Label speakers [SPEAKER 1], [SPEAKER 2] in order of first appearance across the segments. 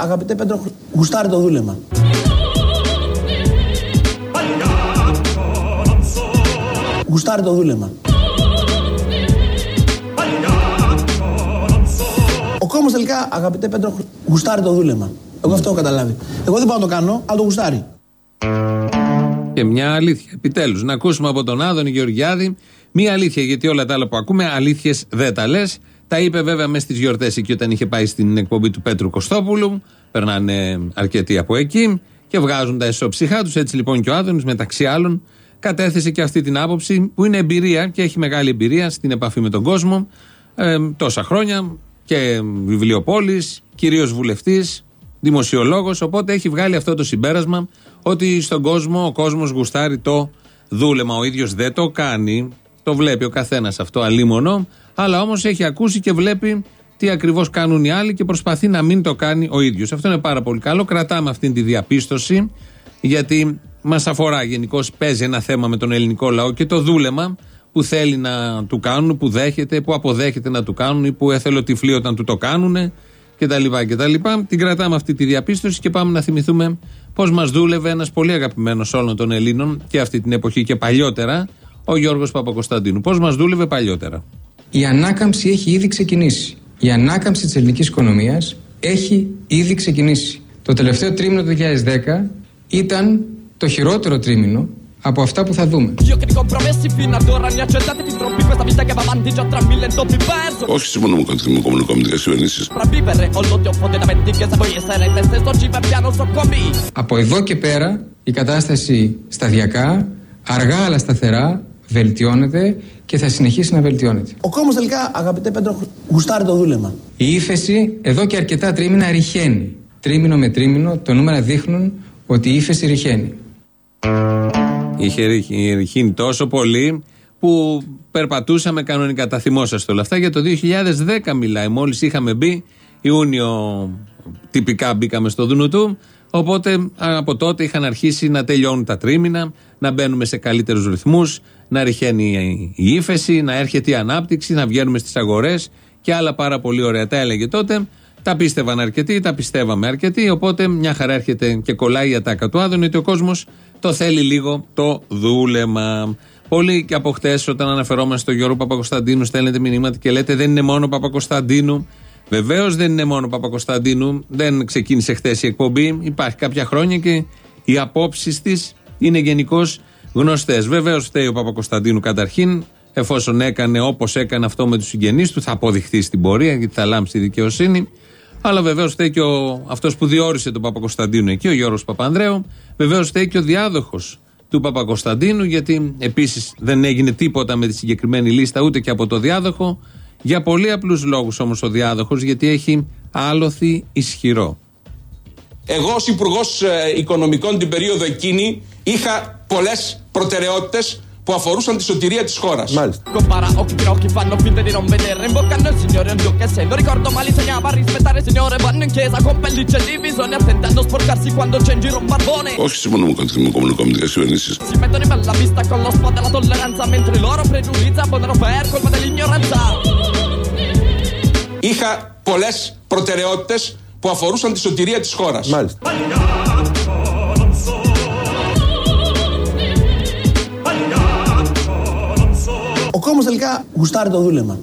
[SPEAKER 1] τελικά, αγαπητέ Πέτρο, γουστάρει το δούλεμα. Γουστάρει το δούλεμα. Ο κόμμα τελικά, αγαπητέ Πέτρο, γουστάρει το δούλεμα. Εγώ αυτό έχω καταλάβει. Εγώ δεν πάω να το κάνω, αλλά το γουστάρει.
[SPEAKER 2] Και μια αλήθεια. Επιτέλους, να ακούσουμε από τον Άδωνη Γεωργιάδη μια αλήθεια. Γιατί όλα τα άλλα που ακούμε, αλήθειες δεν τα λες. Τα είπε βέβαια μέσα στις γιορτές εκεί όταν είχε πάει στην εκπομπή του Πέτρου Κωστόπουλου. Περνάνε αρκετοί από εκεί και βγάζουν τα εσωψυχά τους. Έτσι λοιπόν και ο Άδωνης μεταξύ άλλων κατέθεσε και αυτή την άποψη που είναι εμπειρία και έχει μεγάλη εμπειρία στην επαφή με τον κόσμο ε, τόσα χρόνια και βιβλιοπόλης, κυρίως βουλευτής, δημοσιολόγος. Οπότε έχει βγάλει αυτό το συμπέρασμα ότι στον κόσμο ο κόσμος γουστάρει το δούλεμα. Ο ίδιος δεν το κάνει. Το βλέπει ο καθένας αυτό αλίμονο. Αλλά όμως έχει ακούσει και βλέπει τι ακριβώς κάνουν οι άλλοι και προσπαθεί να μην το κάνει ο ίδιος. Αυτό είναι πάρα πολύ καλό. Κρατάμε αυτή τη διαπίστωση γιατί μας αφορά γενικώς. Παίζει ένα θέμα με τον ελληνικό λαό και το δούλεμα που θέλει να του κάνουν, που δέχεται, που αποδέχεται να του κάνουν ή που εθελοτυφλεί όταν του το κάνουν κτλ. κτλ. Την κρατάμε αυτή τη διαπίστωση και πάμε να θυμηθούμε πώς μας δούλευε ένας πολύ αγαπημένος όλων των Ελλήνων και αυτή την εποχή και παλιότερα, ο Γιώργος Παπακοσταντίνου. Πώς μας δούλευε παλιότερα.
[SPEAKER 3] Η ανάκαμψη έχει ήδη ξεκινήσει. Η ανάκαμψη της ελληνικής οικονομίας έχει ήδη ξεκινήσει. Το τελευταίο τρίμηνο του 2010 ήταν το χειρότερο τρίμηνο από αυτά που θα δούμε.
[SPEAKER 4] Όχι σε μονομοκρατικό κομμουνικό κυβερνήσεις.
[SPEAKER 3] Από εδώ και πέρα η κατάσταση σταδιακά, αργά αλλά σταθερά βελτιώνεται και θα συνεχίσει να βελτιώνεται.
[SPEAKER 1] Ο κόμμα τελικά, αγαπητέ Πέτρο, γουστάρει το δούλεμα.
[SPEAKER 3] Η ύφεση εδώ και αρκετά τρίμηνα ρηχαίνει. Τρίμηνο με τρίμηνο, το νούμερα δείχνουν ότι η ύφεση ρηχαίνει.
[SPEAKER 2] Είχε ρηχύνει τόσο πολύ που περπατούσαμε κανονικά. Τα θυμόσαστε όλα αυτά. Για το 2010 μιλάει. Μόλις είχαμε μπει, Ιούνιο τυπικά μπήκαμε στο Δούνου του. Οπότε από τότε είχαν αρχίσει να τελειώνουν τα τρίμηνα, να μπαίνουμε σε καλύτερους ρυθμούς, να ρηχαίνει η ύφεση, να έρχεται η ανάπτυξη, να βγαίνουμε στις αγορές και άλλα πάρα πολύ ωραία. Τα έλεγε τότε. Τα πίστευαν αρκετοί, τα πιστεύαμε αρκετοί. Οπότε μια χαρά έρχεται και κολλάει η ατάκα του Άδωνη ότι ο κόσμος το θέλει λίγο το δούλεμα. Πολλοί και από χτες, όταν αναφερόμαστε στο Γιώργο Παπακοσταντίνου, στέλνετε μηνύματα και λέτε δεν είναι μόνο Παπακοσταντίνου. Βεβαίως δεν είναι μόνο Παπακοσταντίνου. Δεν ξεκίνησε χθες η εκπομπή. Υπάρχει κάποια χρόνια και οι απόψεις της είναι γενικώς γνωστές. Βεβαίως φταίει ο Παπακοσταντίνου καταρχήν, εφόσον έκανε όπως έκανε αυτό με τους συγγενείς του, θα αποδειχθεί στην πορεία γιατί θα λάμψει η δικαιοσύνη. Αλλά βεβαίως φταίει και αυτός που διόρισε τον Παπακοσταντίνου εκεί, ο Γιώργος Παπανδρέου. Βεβαίως φταίει και ο διάδοχος του Παπακοσταντίνου, γιατί επίσης δεν έγινε τίποτα με τη συγκεκριμένη λίστα ούτε και από το διάδοχο. Για πολύ απλούς λόγους όμως ο διάδοχος, γιατί έχει άλοθη ισχυρό.
[SPEAKER 5] Εγώ ως υπουργός ε, Οικονομικών την περίοδο εκείνη είχα πολλές προτεραιότητες που αφορούσαν τη σωτηρία της χώρας.
[SPEAKER 2] Μάλιστα.
[SPEAKER 4] Όχι σε μονομοκρατικό κομμουνικό κυβερνήσεις.
[SPEAKER 5] Είχα πολλές προτεραιότητες που αφορούσαν τη σωτηρία της χώρας.
[SPEAKER 2] Μάλιστα.
[SPEAKER 1] Ο κόμμα τελικά γουστάρει το δούλεμα.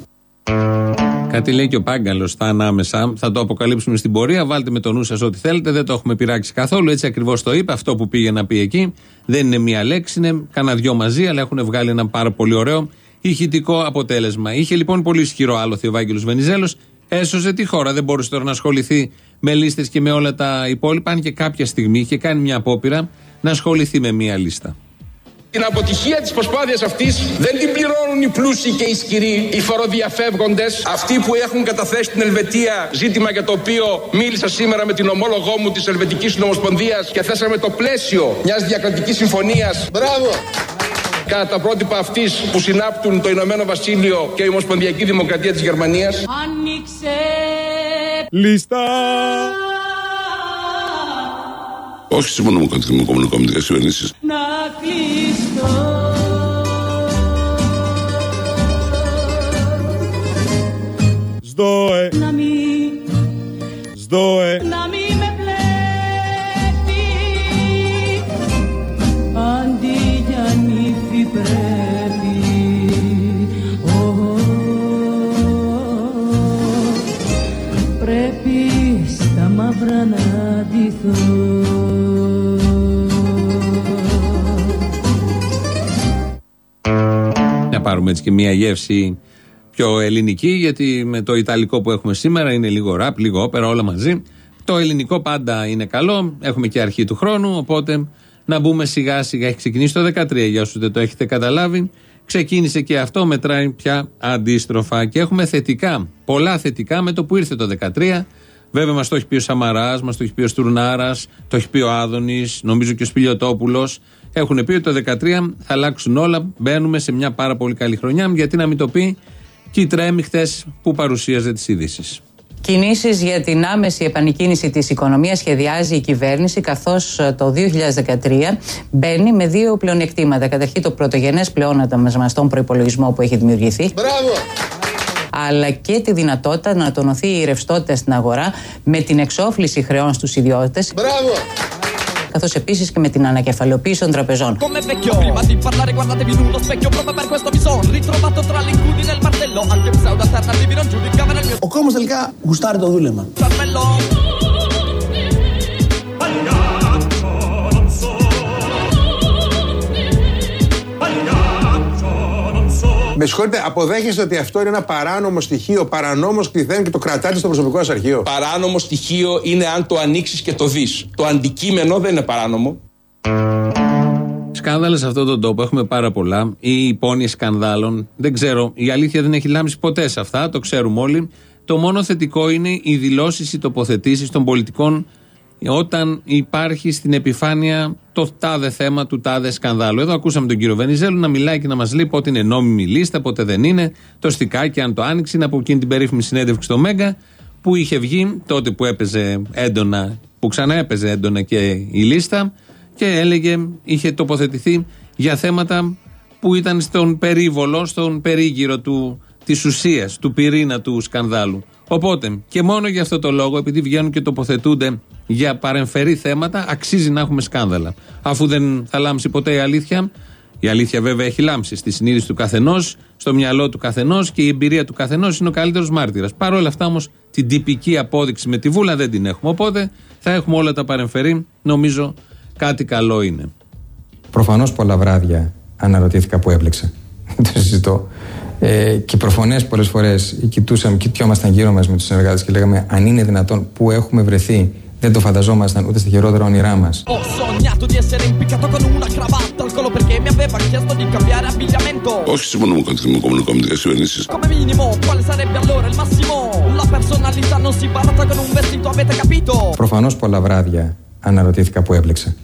[SPEAKER 2] Κάτι λέει και ο Πάγκαλος στα ανάμεσα. Θα το αποκαλύψουμε στην πορεία. Βάλτε με το νου σας ό,τι θέλετε. Δεν το έχουμε πειράξει καθόλου. Έτσι ακριβώς το είπε. Αυτό που πήγε να πει εκεί. Δεν είναι μία λέξη. Είναι κανένα δυο μαζί, αλλά έχουν βγάλει ένα πάρα πολύ ωραίο ηχητικό αποτέλεσμα. Είχε λοιπόν πολύ ισχυρό άλλο ο Βάγγελος Βενιζέλος. Έσωσε τη χώρα. Δεν μπορούσε τώρα να ασχοληθεί με λίστες και με όλα τα υπόλοιπα. Αν και κάποια στιγμή είχε κάνει μια απόπειρα να ασχοληθεί με μία λίστα.
[SPEAKER 5] Την αποτυχία της προσπάθειας αυτής δεν την πληρώνουν οι πλούσιοι και οι ισχυροί, οι φοροδιαφεύγοντες, αυτοί που έχουν καταθέσει την Ελβετία, ζήτημα για το οποίο μίλησα σήμερα με την ομόλογό μου της Ελβετικής Νομοσπονδίας και θέσαμε το πλαίσιο μιας διακρατικής συμφωνίας. Μπράβο! Κατά τα πρότυπα αυτής που συνάπτουν το Ηνωμένο Βασίλειο και η Ομοσπονδιακή Δημοκρατία της Γερμανίας.
[SPEAKER 6] Άνοιξε
[SPEAKER 2] Λίστα!
[SPEAKER 4] Όχι σε μονομοκρατικό κομμουνικό κυβερνήσεις.
[SPEAKER 6] να κλειστώ
[SPEAKER 2] Σδόε,
[SPEAKER 6] Να μην,
[SPEAKER 2] σδόε.
[SPEAKER 6] να μην
[SPEAKER 2] πάρουμε έτσι και μια γεύση πιο ελληνική, γιατί με το ιταλικό που έχουμε σήμερα είναι λίγο ραπ, λίγο όπερα, όλα μαζί. Το ελληνικό πάντα είναι καλό, έχουμε και αρχή του χρόνου, οπότε να μπούμε σιγά σιγά. Έχει ξεκινήσει το 13, για όσους δεν το έχετε καταλάβει. Ξεκίνησε και αυτό, μετράει πια αντίστροφα. Και έχουμε θετικά, πολλά θετικά με το που ήρθε το 13. Βέβαια, μας το έχει πει ο Σαμαράς, μας το έχει πει ο Στουρνάρας, το έχει πει ο Άδωνης, νομίζω και ο Σπιλιοτόπουλο. Έχουν πει ότι το 13 θα αλλάξουν όλα. Μπαίνουμε σε μια πάρα πολύ καλή χρονιά. Γιατί να μην το πει και η Τρέμι χθες που παρουσίαζε τις ειδήσεις.
[SPEAKER 7] Κινήσεις για την άμεση επανεκκίνηση της οικονομίας σχεδιάζει η κυβέρνηση, καθώς το 2013 μπαίνει με δύο πλεονεκτήματα. Καταρχήν, το πρωτογενές πλεόνασμα στον προπολογισμό που έχει δημιουργηθεί.
[SPEAKER 1] Μπράβο!
[SPEAKER 7] αλλά και τη δυνατότητα να τονωθεί η ρευστότητα στην αγορά με την εξόφληση χρεών στους ιδιώτες
[SPEAKER 1] Μπράβο!
[SPEAKER 7] Καθώς επίσης και με την ανακεφαλαιοποίηση των τραπεζών.
[SPEAKER 8] Come vecchio Prima di parlare guardatevi
[SPEAKER 9] Με συγχωρείτε, αποδέχεστε ότι αυτό είναι ένα παράνομο στοιχείο, παρανόμος κληθέν και το κρατάτε στο προσωπικό σας αρχείο;
[SPEAKER 5] Παράνομο στοιχείο είναι αν το ανοίξεις και το δεις. Το αντικείμενο δεν είναι παράνομο.
[SPEAKER 2] Σκάνδαλα σε αυτόν τον τόπο έχουμε πάρα πολλά. Ή υπόνοιες σκανδάλων. Δεν ξέρω. Η αλήθεια δεν έχει λάμψει ποτέ σε αυτά. Το ξέρουμε όλοι. Το μόνο θετικό είναι οι δηλώσεις, οι τοποθετήσεις των πολιτικών όταν υπάρχει στην επιφάνεια το τάδε θέμα του τάδε σκανδάλου. Εδώ ακούσαμε τον κύριο Βενιζέλου να μιλάει και να μας λέει πότε είναι νόμιμη η λίστα, πότε δεν είναι. Το στικάκι, αν το άνοιξε, είναι από εκείνη την περίφημη συνέντευξη στο Μέγκα που είχε βγει τότε που έπαιζε έντονα, που ξανά έπαιζε έντονα και η λίστα και έλεγε, είχε τοποθετηθεί για θέματα που ήταν στον περίβολο, στον περίγυρο του, της ουσίας, του πυρήνα του σκανδάλου. Οπότε και μόνο για αυτό το λόγο, επειδή βγαίνουν και τοποθετούνται για παρεμφερή θέματα, αξίζει να έχουμε σκάνδαλα. Αφού δεν θα λάμψει ποτέ η αλήθεια, η αλήθεια βέβαια έχει λάμψει στη συνείδηση του καθενός, στο μυαλό του καθενός και η εμπειρία του καθενός είναι ο καλύτερος μάρτυρας. Παρ' όλα αυτά όμως την τυπική απόδειξη με τη βούλα δεν την έχουμε. Οπότε θα έχουμε όλα τα παρεμφερή. Νομίζω κάτι καλό είναι.
[SPEAKER 3] Προφανώς πολλά βράδια αναρωτήθηκα που έπλεξα. το συζητώ. Ε, και προφανέ πολλές φορές κοιτούσαμε, κοιτιόμασταν γύρω μας με τους συνεργάτες και λέγαμε αν είναι δυνατόν που έχουμε βρεθεί. Δεν το φανταζόμασταν ούτε στα χειρότερα όνειρά μας.
[SPEAKER 8] Ho sognato di essere impiccato con una cravatta al collo perché mi aveva chiesto di cambiare abbigliamento.
[SPEAKER 4] Όχι σε μονομοκομματικέ κυβερνήσεις.
[SPEAKER 8] Come minimo, quale sarebbe allora il massimo? La personalità non si baratta con un vestito, avete capito?
[SPEAKER 3] Προφανώς πολλά βράδια αναρωτήθηκα που έπλεξα.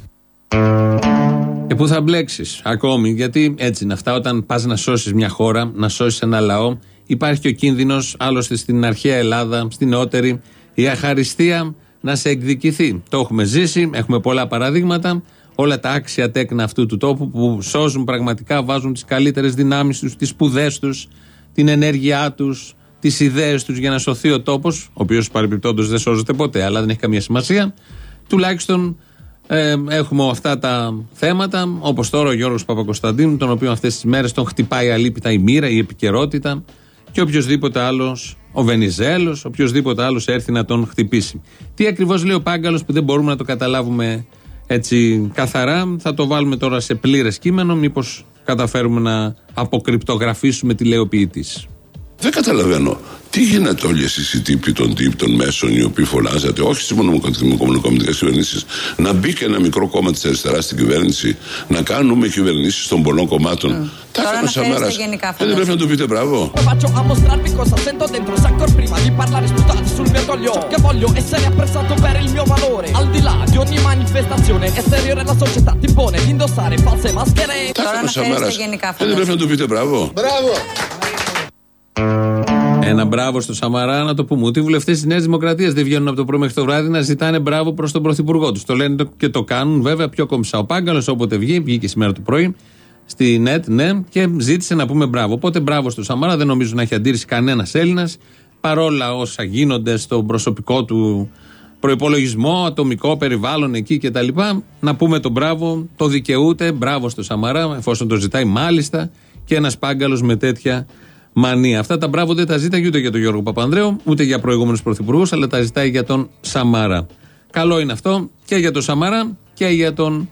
[SPEAKER 2] Και πού θα μπλέξεις ακόμη, γιατί έτσι είναι αυτά. Όταν πας να σώσεις μια χώρα, να σώσεις ένα λαό, υπάρχει και ο κίνδυνος, άλλωστε στην αρχαία Ελλάδα, στην νεότερη, η αχαριστία να σε εκδικηθεί. Το έχουμε ζήσει, έχουμε πολλά παραδείγματα. Όλα τα άξια τέκνα αυτού του τόπου που σώζουν πραγματικά, βάζουν τις καλύτερες δυνάμεις τους, τις σπουδές τους, την ενέργειά τους, τις ιδέες τους για να σωθεί ο τόπος, ο οποίος παρεμπιπτόντως δεν σώζεται ποτέ, αλλά δεν έχει καμία σημασία. Τουλάχιστον ε, έχουμε αυτά τα θέματα, όπως τώρα ο Γιώργος Παπακοσταντίνου, τον οποίο αυτές τις μέρες τον χτυπάει αλήπητα η μοίρα, η επικαιρότητα και οποιοδήποτε άλλος, ο Βενιζέλος, οποιοδήποτε άλλος έρθει να τον χτυπήσει. Τι ακριβώς λέει ο Πάγκαλος που δεν μπορούμε να το καταλάβουμε έτσι καθαρά, θα το βάλουμε τώρα σε πλήρες κείμενο, μήπως καταφέρουμε να αποκρυπτογραφήσουμε τη λέει ο ποιητής.
[SPEAKER 4] Δεν καταλαβαίνω. Τι γίνεται όλοι εσείς οι τύποι των τύπων των μέσων οι οποίοι φωνάζατε, όχι στις μονοκομματικέ κυβερνήσεις, να μπει και ένα μικρό κόμμα της αριστεράς στην κυβέρνηση, να κάνουμε κυβερνήσεις των πολλών κομμάτων. Τα
[SPEAKER 7] Τώρα
[SPEAKER 4] έκανε ο Σαμαράς.
[SPEAKER 7] αναφέρεστε γενικά,
[SPEAKER 4] Ε, Δεν πρέπει να του πείτε μπράβο.
[SPEAKER 8] Faccio a mostrarvi cosa sento dentro Se ancora prima di parlare sputate sul mio toglio Ciò che voglio è essere apprezzato per il mio valore Al di là di ogni manifestazione esteriore La società ti impone di indossare false maschere
[SPEAKER 4] Τα έκανε ο
[SPEAKER 7] αναφέρεστε
[SPEAKER 4] Σαμαράς.
[SPEAKER 7] γενικά,
[SPEAKER 4] Ε, Δεν πρέπει να του πείτε μπράβο.
[SPEAKER 1] Μπράβο!
[SPEAKER 2] Ένα μπράβο στο Σαμαρά, να το πούμε. Ούτε οι βουλευτές της Νέας Δημοκρατίας δεν βγαίνουν από το πρωί μέχρι το βράδυ να ζητάνε μπράβο προς τον Πρωθυπουργό τους. Το λένε και το κάνουν, βέβαια, πιο κομψά. Ο Πάγκαλος, όποτε βγει, βγήκε σήμερα το πρωί στη ΝΕΤ, ναι, και ζήτησε να πούμε μπράβο. Οπότε μπράβο στο Σαμαρά, δεν νομίζω να έχει αντίρρηση κανένας Έλληνας. Παρόλα όσα γίνονται στο προσωπικό του προπολογισμό, ατομικό περιβάλλον εκεί κτλ. Να πούμε το μπράβο, το δικαιούται, μπράβο στο Σαμαρά, εφόσον το ζητάει μάλιστα και ένας Πάγκαλος με τέτοια μανία. Αυτά τα μπράβο δεν τα ζήταγε ούτε για τον Γιώργο Παπανδρέου, ούτε για προηγούμενους πρωθυπουργούς, αλλά τα ζητάει για τον Σαμαρά. Καλό είναι αυτό και για τον Σαμαρά και για τον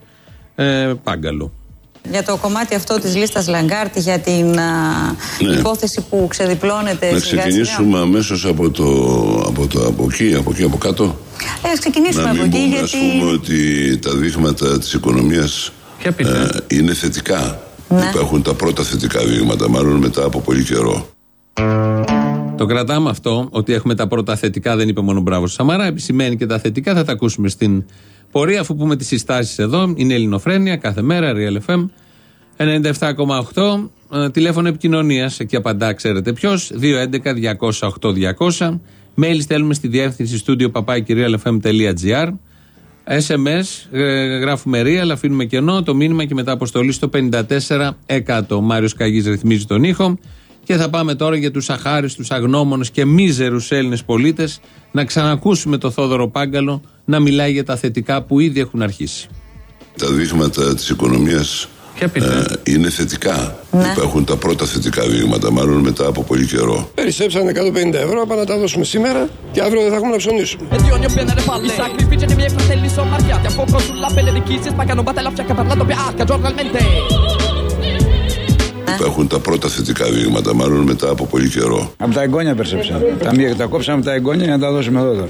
[SPEAKER 2] ε, Πάγκαλο.
[SPEAKER 7] Για το κομμάτι αυτό της λίστας Λαγκάρντ για την α,
[SPEAKER 4] Ναι.
[SPEAKER 7] υπόθεση που ξεδιπλώνεται
[SPEAKER 4] Να
[SPEAKER 7] σιγά
[SPEAKER 4] ξεκινήσουμε αμέσως από, το, από, το, από εκεί, από εκεί, από κάτω.
[SPEAKER 7] Ε, ας ξεκινήσουμε
[SPEAKER 4] Να
[SPEAKER 7] από
[SPEAKER 4] μην
[SPEAKER 7] εκεί
[SPEAKER 4] πούμε, ας
[SPEAKER 7] γιατί...
[SPEAKER 4] πούμε ότι τα δείγματα της οικονομίας
[SPEAKER 2] Ποια πείτε.
[SPEAKER 4] ε, είναι θετικά.
[SPEAKER 7] Ναι.
[SPEAKER 4] Υπάρχουν τα πρώτα θετικά δείγματα, μάλλον μετά από πολύ καιρό.
[SPEAKER 2] Το κρατάμε αυτό, ότι έχουμε τα πρώτα θετικά, δεν είπε μόνο μπράβο στο Σαμαρά, επισημαίνει και τα θετικά, θα τα ακούσουμε στην πορεία, αφού πούμε τις συστάσεις εδώ. Είναι Ελληνοφρένεια, κάθε μέρα, Real FM, 97,8, ε, τηλέφωνο επικοινωνίας, εκεί απαντά, ξέρετε ποιος, 211-208-200. Mail στέλνουμε στη διεύθυνση studio papakirialfm.gr. SMS, ε, γράφουμε real, αφήνουμε κενό, το μήνυμα και μετά αποστολή στο 54%. Ο Μάριος Καγής ρυθμίζει τον ήχο. Και θα πάμε τώρα για τους αχάριστους, αγνώμονες και μίζερους Έλληνες πολίτες να ξανακούσουμε το Θόδωρο Πάγκαλο να μιλάει για τα θετικά που ήδη έχουν αρχίσει.
[SPEAKER 4] Τα δείγματα της οικονομίας
[SPEAKER 2] Ποια πείτε.
[SPEAKER 4] ε, είναι θετικά.
[SPEAKER 7] Ναι.
[SPEAKER 4] Υπάρχουν τα πρώτα θετικά δείγματα, μάλλον μετά από πολύ καιρό.
[SPEAKER 10] Περισσέψανε 150 ευρώ, πάμε να τα δώσουμε σήμερα και αύριο δεν θα έχουμε να ψωνίσουμε.
[SPEAKER 8] E di ogni bene le palle I sacrifici dei miei fratelli sono marchiati A fuoco sulla pelle di chi si spaccano batte la fiacca per la doppia H giornalmente
[SPEAKER 4] Υπάρχουν τα πρώτα θετικά δείγματα, μάλλον μετά από πολύ καιρό.
[SPEAKER 11] Από τα εγγόνια περσέψαμε. Τα, μία- τα κόψαμε από τα εγγόνια για να τα δώσουμε εδώ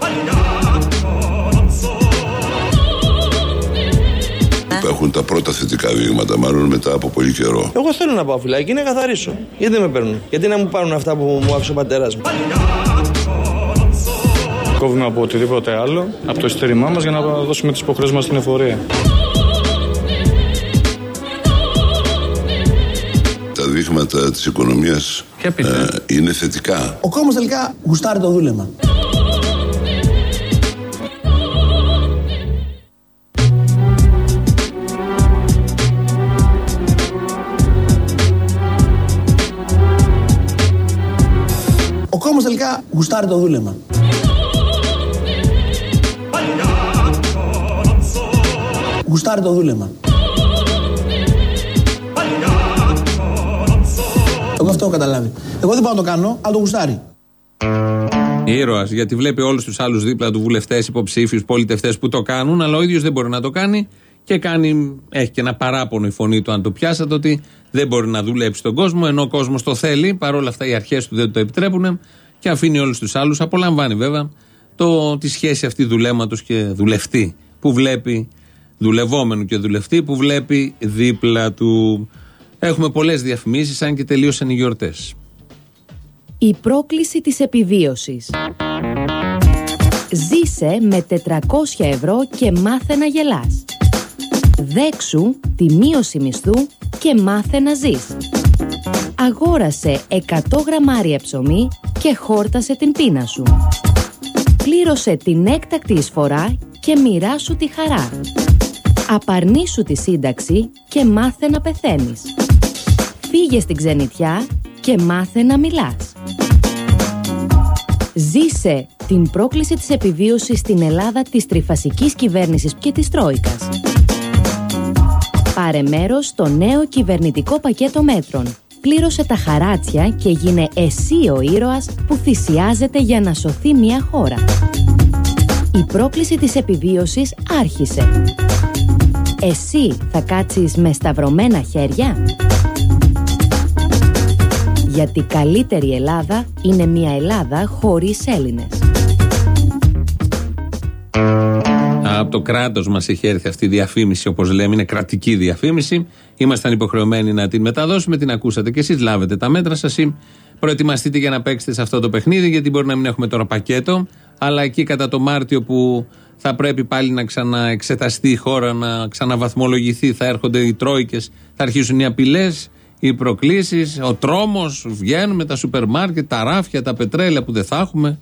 [SPEAKER 4] Υπάρχουν τα πρώτα θετικά δείγματα, μάλλον μετά από πολύ καιρό.
[SPEAKER 12] Εγώ θέλω να πάω φυλάκι, να καθαρίσω. Γιατί δεν με παίρνουν; Γιατί να μου πάρουν αυτά που μου άφησε ο πατέρας μου;
[SPEAKER 13] Κόβουμε από οτιδήποτε άλλο, από το εισιτήρημά μας για να δώσουμε τις υποχρεώσεις μας στην εφορία.
[SPEAKER 4] Τα δείγματα της οικονομίας
[SPEAKER 2] Ποια πείτε.
[SPEAKER 4] ε, είναι θετικά.
[SPEAKER 1] Ο κόσμος τελικά γουστάρει το δούλευμα. Ο κόσμο τελικά γουστάρει το δούλευμα. Γουστάρει το δούλευμα. Εγώ αυτό έχω καταλάβει. Εγώ δεν πάω να το κάνω, αλλά το γουστάρει.
[SPEAKER 2] Ήρωας, γιατί βλέπει όλους τους άλλους δίπλα του βουλευτές, υποψήφιους, πολιτευτές που το κάνουν, αλλά ο ίδιος δεν μπορεί να το κάνει και κάνει, έχει και ένα παράπονο η φωνή του, αν το πιάσατε, ότι δεν μπορεί να δουλέψει τον κόσμο, ενώ ο κόσμος το θέλει. παρόλα αυτά οι αρχές του δεν το επιτρέπουν και αφήνει όλους τους άλλους. Απολαμβάνει βέβαια το, τη σχέση αυτή δουλέματος και δουλευτή που βλέπει, δουλευόμενου και δουλευτή που βλέπει δίπλα του. Έχουμε πολλές διαφημίσεις, αν και τελείωσαν οι γιορτές.
[SPEAKER 14] Η πρόκληση της επιβίωσης. Ζήσε με 400 ευρώ και μάθε να γελάς. Δέξου τη μείωση μισθού και μάθε να ζεις. Αγόρασε 100 γραμμάρια ψωμί και χόρτασε την πείνα σου. Πλήρωσε την έκτακτη εισφορά και μοιράσου τη χαρά. Απαρνήσου τη σύνταξη και μάθε να πεθαίνεις. Φύγε στην ξενιτιά και μάθε να μιλάς. Ζήσε την πρόκληση της επιβίωσης στην Ελλάδα της τριφασικής κυβέρνησης και της Τρόικας. Πάρε μέρος στο νέο κυβερνητικό πακέτο μέτρων. Πλήρωσε τα χαράτσια και γίνε εσύ ο ήρωας που θυσιάζεται για να σωθεί μια χώρα. Η πρόκληση της επιβίωσης άρχισε. Εσύ θα κάτσεις με σταυρωμένα χέρια; Γιατί καλύτερη Ελλάδα είναι μια Ελλάδα χωρίς Έλληνες.
[SPEAKER 2] Από το κράτος μας έχει έρθει αυτή η διαφήμιση, όπως λέμε, είναι κρατική διαφήμιση. Ήμασταν υποχρεωμένοι να την μεταδώσουμε, την ακούσατε και εσείς. Λάβετε τα μέτρα σας ή προετοιμαστείτε για να παίξετε σε αυτό το παιχνίδι, γιατί μπορεί να μην έχουμε τώρα πακέτο, αλλά εκεί κατά το Μάρτιο που θα πρέπει πάλι να ξαναεξεταστεί η χώρα, να ξαναβαθμολογηθεί, θα έρχονται οι τρόικες, θα αρχίσουν οι απειλές, οι προκλήσεις, ο τρόμος, βγαίνουμε τα σούπερ μάρκετ, τα ράφια, τα πετρέλαια που δεν θα έχουμε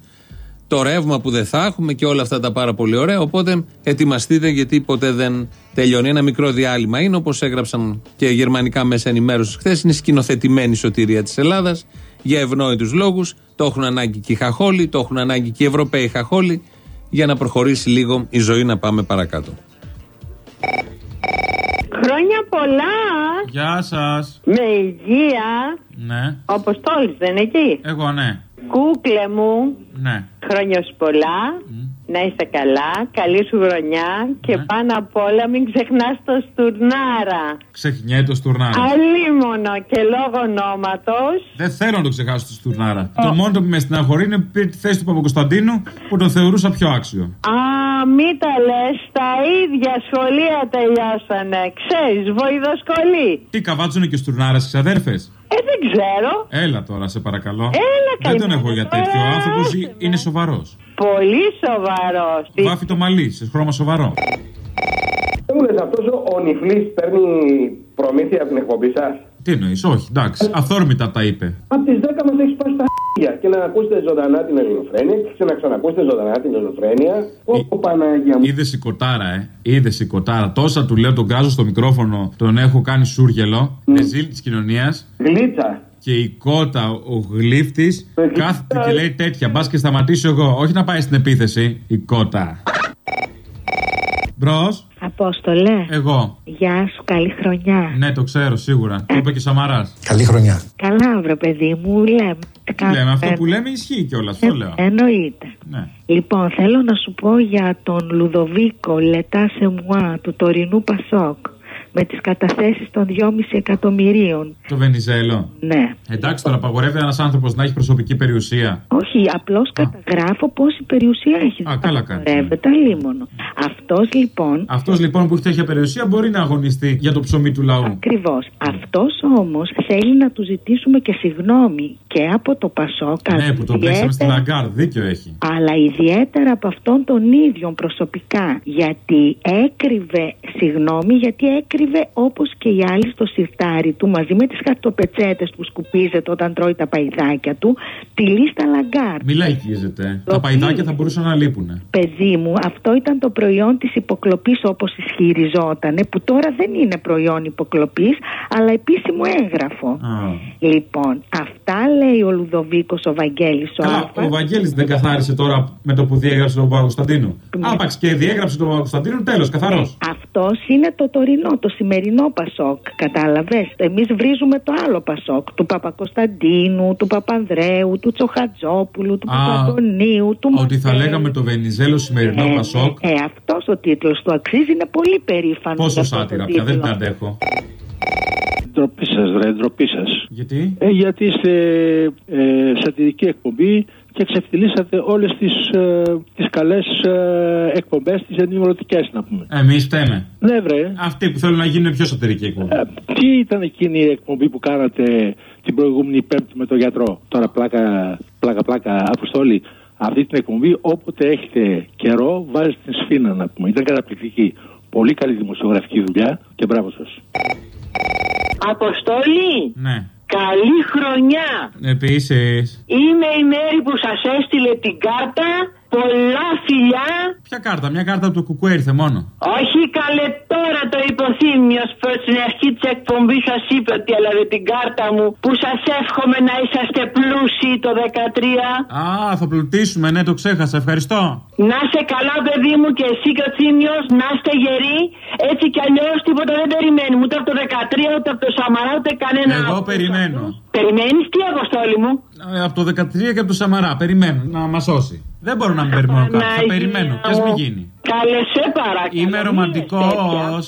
[SPEAKER 2] το ρεύμα που δεν θα έχουμε και όλα αυτά τα πάρα πολύ ωραία. Οπότε ετοιμαστείτε γιατί ποτέ δεν τελειώνει. Ένα μικρό διάλειμμα είναι όπως έγραψαν και γερμανικά μέσα ενημέρωσης χθες. Είναι σκηνοθετημένη η σωτηρία της Ελλάδας για ευνόητους λόγους. Το έχουν ανάγκη και οι χαχόλοι, το έχουν ανάγκη και οι Ευρωπαίοι χαχόλοι για να προχωρήσει λίγο η ζωή να πάμε παρακάτω.
[SPEAKER 15] Χρόνια πολλά!
[SPEAKER 16] Γεια σας.
[SPEAKER 15] Με υγεία.
[SPEAKER 16] Ναι.
[SPEAKER 15] Ο Αποστόλης δεν είναι εκεί;
[SPEAKER 16] Εγώ ναι.
[SPEAKER 15] Κούκλε μου.
[SPEAKER 16] Ναι.
[SPEAKER 15] Χρόνια σου πολλά. Να είστε καλά, καλή σου χρονιά και
[SPEAKER 2] Ναι.
[SPEAKER 15] πάνω απ' όλα μην ξεχνάς το στουρνάρα.
[SPEAKER 16] Ξεχνιέται το στουρνάρα.
[SPEAKER 15] Αλίμονο και λόγω ονόματος.
[SPEAKER 16] Δεν θέλω να το ξεχάσω το στουρνάρα. Το μόνο που με στεναχωρεί είναι που πήρε τη θέση του Παπακοσταντίνου που τον θεωρούσα πιο άξιο.
[SPEAKER 15] Α, μη τα λες, τα ίδια σχολεία τελειώσανε. Ξέρεις, βοηδοσκολή.
[SPEAKER 16] Τι καβάτσουνε και στουρνάρας στι αδέρφες;
[SPEAKER 15] Ε, δεν ξέρω.
[SPEAKER 16] Έλα τώρα, σε παρακαλώ.
[SPEAKER 15] Έλα,
[SPEAKER 16] Δεν τον
[SPEAKER 15] καημένο.
[SPEAKER 16] έχω για τέτοιο. Ο
[SPEAKER 15] Ε,
[SPEAKER 16] άνθρωπο είναι σοβαρός.
[SPEAKER 15] Πολύ σοβαρός.
[SPEAKER 16] Βάφει το μαλλί, σε χρώμα σοβαρό.
[SPEAKER 17] Δεν μου λες, αυτός ο, ο Νιφλής παίρνει προμήθεια από την εκπομπή σας;
[SPEAKER 16] Τι εννοείς, όχι, εντάξει. Αυθόρμητα τα είπε.
[SPEAKER 17] Από τις 10 μας έχεις σπάσει τα χ***για και να ακούσετε ζωντανά την Ελληνοφρένεια και να ξανακούσετε ζωντανά την Ελληνοφρένεια. Ω, Παναγία μου.
[SPEAKER 16] Είδες η κοτάρα, ε. Είδες η κοτάρα. Τόσα του λέω, τον κράζω στο μικρόφωνο, τον έχω κάνει σούργελο.
[SPEAKER 17] Ναι.
[SPEAKER 16] Εζήλ της κοινωνίας.
[SPEAKER 17] Γλίτσα.
[SPEAKER 16] Και η κότα, ο γλύφτης, κάθεται και λέει τέτοια. Μπας και σταματήσω εγώ. Όχι να πάει στην επίθεση, η κότα. Μπρος,
[SPEAKER 18] Απόστολε.
[SPEAKER 16] εγώ.
[SPEAKER 18] Γεια σου, καλή χρονιά.
[SPEAKER 16] Ναι, το ξέρω σίγουρα. Το είπε και Σαμαράς.
[SPEAKER 1] Καλή χρονιά.
[SPEAKER 18] Καλά, βρε παιδί μου, λέμε.
[SPEAKER 16] Λέμε αυτό που λέμε ισχύει κιόλας. Το λέω.
[SPEAKER 18] Εννοείται.
[SPEAKER 16] Ναι.
[SPEAKER 18] Λοιπόν, θέλω να σου πω για τον Λουδοβίκο Λετά Σεμουά του τωρινού Πασόκ με τις καταθέσεις των 2,5 εκατομμυρίων.
[SPEAKER 16] Το Βενιζέλο.
[SPEAKER 18] Ναι.
[SPEAKER 16] Εντάξει, τώρα απαγορεύεται ένας άνθρωπος να έχει προσωπική περιουσία.
[SPEAKER 18] Όχι, απλώς καταγράφω πόση περιουσία έχει.
[SPEAKER 16] Α, καλά κάνει.
[SPEAKER 18] Απαγορεύεται αλίμονο. Αυτός λοιπόν
[SPEAKER 16] Αυτός λοιπόν που έχει τέτοια περιουσία μπορεί να αγωνιστεί για το ψωμί του λαού.
[SPEAKER 18] Ακριβώς. Αυτός όμως θέλει να του ζητήσουμε και συγγνώμη και από το Πασόκ.
[SPEAKER 16] Ναι, που τον πλέξαμε στην Λαγκάρντ, δίκιο έχει.
[SPEAKER 18] Αλλά ιδιαίτερα από αυτόν τον ίδιο προσωπικά. Γιατί έκρυβε, συγγνώμη, γιατί έκρυβε όπως και οι άλλοι στο σιρτάρι του μαζί με τις χαρτοπετσέτες που σκουπίζεται όταν τρώει τα παϊδάκια του, τη λίστα Λαγκάρντ.
[SPEAKER 16] Μη λαϊκίζετε. Τα παϊδάκια θα μπορούσαν να λείπουνε.
[SPEAKER 18] Παιδί μου, αυτό ήταν το προϊόν της υποκλοπής όπως ισχυριζόταν, που τώρα δεν είναι προϊόν υποκλοπής, αλλά επίσημο έγγραφο. Λοιπόν, αυτά λέει ο Λουδοβίκος ο Βαγγέλης ο
[SPEAKER 16] Καλά,
[SPEAKER 18] Αλφα.
[SPEAKER 16] ο Βαγγέλης δεν καθάρισε τώρα με το που διέγραψε τον Παπακοσταντίνου. Άπαξ και διέγραψε τον Παπακοσταντίνου, τέλος, καθαρός.
[SPEAKER 18] Αυτός είναι το τωρινό, το σημερινό Πασόκ, κατάλαβες; Εμείς βρίζουμε το άλλο Πασόκ, του Παπακοσταντίνου, του Παπανδρέου, του Τσοχατζόπουλου, του
[SPEAKER 16] Α,
[SPEAKER 18] Παπαντονίου, του
[SPEAKER 16] Ότι θα λέγαμε το Βενιζέλο σημερινό
[SPEAKER 18] Ε,
[SPEAKER 16] Πασόκ.
[SPEAKER 18] Ε, αυτός ο τίτλος του αξίζει, είναι πολύ περήφανος.
[SPEAKER 16] Πόσο σάτυρα πια, δεν την αντέχω.
[SPEAKER 19] Ντροπή σας, ρε, ντροπή σας.
[SPEAKER 16] Γιατί;
[SPEAKER 19] Ε, γιατί είστε ε, σατυρική εκπομπή και ξεφτυλίσατε όλες τις ε, τις καλές ε, εκπομπές, τις ενημερωτικές, να πούμε.
[SPEAKER 16] Εμείς φταίμε.
[SPEAKER 19] Ναι, βρε.
[SPEAKER 16] Αυτοί που θέλουν να γίνουν πιο σωτερικοί εκπομπή.
[SPEAKER 19] Τι ήταν εκείνη η εκπομπή που κάνατε την προηγούμενη Πέμπτη με τον γιατρό; Τώρα πλάκα, πλάκα, πλάκα, αποστόλη. Αυτή την εκπομπή, όποτε έχετε καιρό, βάζετε την σφίνα να πούμε. Ήταν καταπληκτική. Πολύ καλή δημοσιογραφική δουλειά και μπράβο σας.
[SPEAKER 15] Αποστολή,
[SPEAKER 16] Ναι.
[SPEAKER 15] Καλή χρονιά.
[SPEAKER 16] Επίσης.
[SPEAKER 15] Είμαι η Μέρη που σας έστειλε την κάρτα. Πολλά φιλιά.
[SPEAKER 16] Ποια κάρτα, μια κάρτα από το κουκουέ ήρθε μόνο.
[SPEAKER 15] Όχι καλέ τώρα το υποθύμιος που στην αρχή της εκπομπής σας είπε ότι έλαβε την κάρτα μου που σας εύχομαι να είσαστε πλούσιοι το 13.
[SPEAKER 16] Α, θα πλουτίσουμε, ναι, το ξέχασα. Ευχαριστώ.
[SPEAKER 15] Να είστε καλά παιδί μου και εσύ και ο Θήμιος να είστε γεροί έτσι κι αλλιώς τίποτα δεν περιμένουμε ούτε από το 13 ούτε από το Σαμαρά ούτε κανένα
[SPEAKER 16] Εγώ
[SPEAKER 15] άλλο.
[SPEAKER 16] περιμένω.
[SPEAKER 15] Περιμένεις τι αποστόλη μου;
[SPEAKER 16] Ε, Από το 13 και από το Σαμαρά. Περιμένω να μας σώσει. Δεν μπορώ να μην περιμένω κάτι. Θα
[SPEAKER 15] Παναγία
[SPEAKER 16] περιμένω. Και α
[SPEAKER 15] μου.
[SPEAKER 16] μην γίνει.
[SPEAKER 15] Καλέ σε παρακαλώ
[SPEAKER 16] Είμαι ρομαντικός.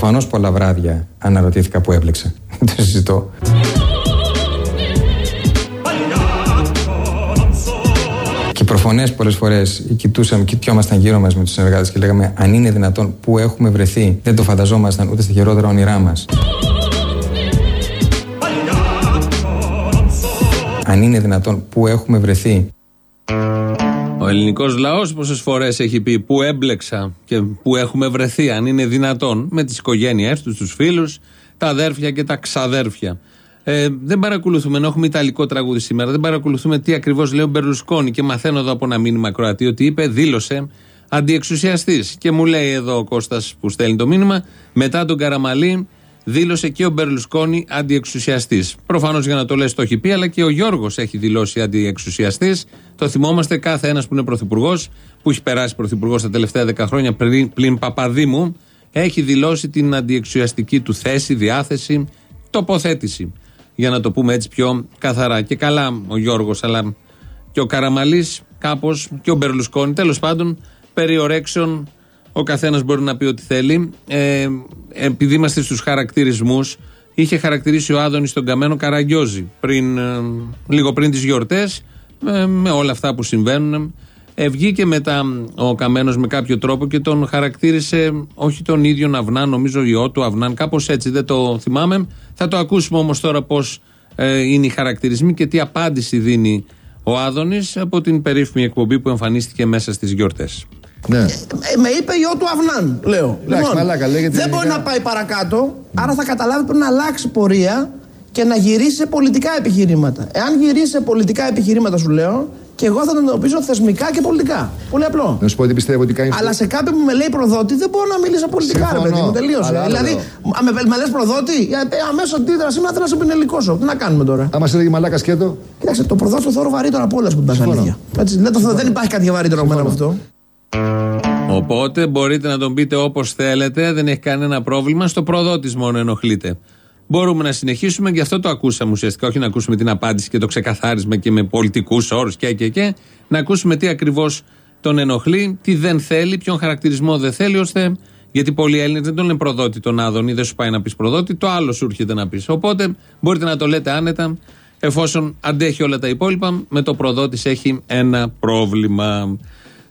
[SPEAKER 3] Προφανώς πολλά βράδια αναρωτήθηκα που έμπλεξα. Δεν το συζητώ. Και προφανές πολλές φορές κοιτούσαμε, κοιτιόμασταν γύρω μας με τους συνεργάτες και λέγαμε: Αν είναι δυνατόν που έχουμε βρεθεί, δεν το φανταζόμασταν ούτε στα χειρότερα όνειρά μας. Αν είναι δυνατόν που έχουμε βρεθεί.
[SPEAKER 2] Ο ελληνικός λαός πόσες φορές έχει πει πού έμπλεξα και πού έχουμε βρεθεί, αν είναι δυνατόν, με τις οικογένειές τους, τους φίλους, τα αδέρφια και τα ξαδέρφια. Ε, δεν παρακολουθούμε, ενώ έχουμε ιταλικό τραγούδι σήμερα, δεν παρακολουθούμε τι ακριβώς λέει ο Μπερλουσκόνη. Και μαθαίνω εδώ από ένα μήνυμα Κροατή ότι είπε, δήλωσε αντιεξουσιαστής. Και μου λέει εδώ ο Κώστας που στέλνει το μήνυμα, μετά τον Καραμαλή δήλωσε και ο Μπερλουσκόνη αντιεξουσιαστής. Προφανώς για να το λες το έχει πει, αλλά και ο Γιώργος έχει δηλώσει αντιεξουσιαστής. Το θυμόμαστε κάθε ένας που είναι πρωθυπουργός, που έχει περάσει πρωθυπουργός τα τελευταία 10 χρόνια πριν, πλην Παπαδήμου. έχει δηλώσει την αντιεξουσιαστική του θέση, διάθεση, τοποθέτηση. Για να το πούμε έτσι πιο καθαρά. Και καλά ο Γιώργος, αλλά και ο Καραμαλής, κάπως και ο Μπερλουσκόνη. Τέλος πάντων, περί ορέξεων ο καθένας μπορεί να πει ό,τι θέλει. Ε, επειδή είμαστε στους χαρακτηρισμούς, είχε χαρακτηρίσει ο Άδωνη τον Καμένο Καραγκιόζη πριν, ε, λίγο πριν τις γιορτές, ε, με όλα αυτά που συμβαίνουν. Ε, βγήκε μετά ο Καμένος με κάποιο τρόπο και τον χαρακτήρισε όχι τον ίδιο Αυνάν, νομίζω ιό του Αυνάν, κάπως έτσι δεν το θυμάμαι. Θα το ακούσουμε όμως τώρα πώς ε, είναι οι χαρακτηρισμοί και τι απάντηση δίνει ο Άδωνης από την περίφημη εκπομπή που εμφανίστηκε μέσα στις γιορτές.
[SPEAKER 1] Ναι. Ε, με είπε ιό του Αυνάν, λέω.
[SPEAKER 20] Εντάξει,
[SPEAKER 1] Λοιπόν,
[SPEAKER 20] μαλάκα, λέγεται
[SPEAKER 1] δεν μπορεί
[SPEAKER 20] γενικά.
[SPEAKER 1] να πάει παρακάτω, άρα θα καταλάβει πρέπει να αλλάξει πορεία και να γυρίσει σε πολιτικά επιχειρήματα. Εάν γυρίσει σε πολιτικά επιχειρήματα, σου λέω, και εγώ θα τον εντοπίσω θεσμικά και πολιτικά. Πολύ απλό.
[SPEAKER 20] Να σου πω ότι πιστεύω ότι κάνεις.
[SPEAKER 1] Αλλά σε κάποιον που με λέει προδότη δεν μπορώ να μιλήσω πολιτικά, ρε
[SPEAKER 20] Συμφωνώ.
[SPEAKER 1] παιδί μου. Τελείωσε.
[SPEAKER 20] Αλλά άλλο
[SPEAKER 1] δηλαδή,
[SPEAKER 20] λέω.
[SPEAKER 1] α, με, με λες προδότη, αμέσως αντίδραση είναι να σε πινελικό Τι να κάνουμε τώρα;
[SPEAKER 20] Άμα σε λέγει μαλάκα σκέτο.
[SPEAKER 1] Κοίταξε, το προδότη το θεωρώ βαρύτερο από όλα που την αλήθεια. Έτσι, δεν, το, δεν υπάρχει κάτι βαρύτερο από μένα από αυτό.
[SPEAKER 2] Οπότε μπορείτε να τον πείτε όπως θέλετε, δεν έχει κανένα πρόβλημα. Στο προδότη μόνο ενοχλείτε. Μπορούμε να συνεχίσουμε, γι' αυτό το ακούσαμε ουσιαστικά. Όχι να ακούσουμε την απάντηση και το ξεκαθάρισμα και με πολιτικούς όρους και, και, και. Να ακούσουμε τι ακριβώς τον ενοχλεί, τι δεν θέλει, ποιον χαρακτηρισμό δεν θέλει, ώστε. Γιατί πολλοί Έλληνες δεν τον λένε προδότη τον Άδωνη, δεν σου πάει να πεις προδότη, το άλλο σου έρχεται να πεις. Οπότε μπορείτε να το λέτε άνετα, εφόσον αντέχει όλα τα υπόλοιπα, με το προδότη έχει ένα πρόβλημα.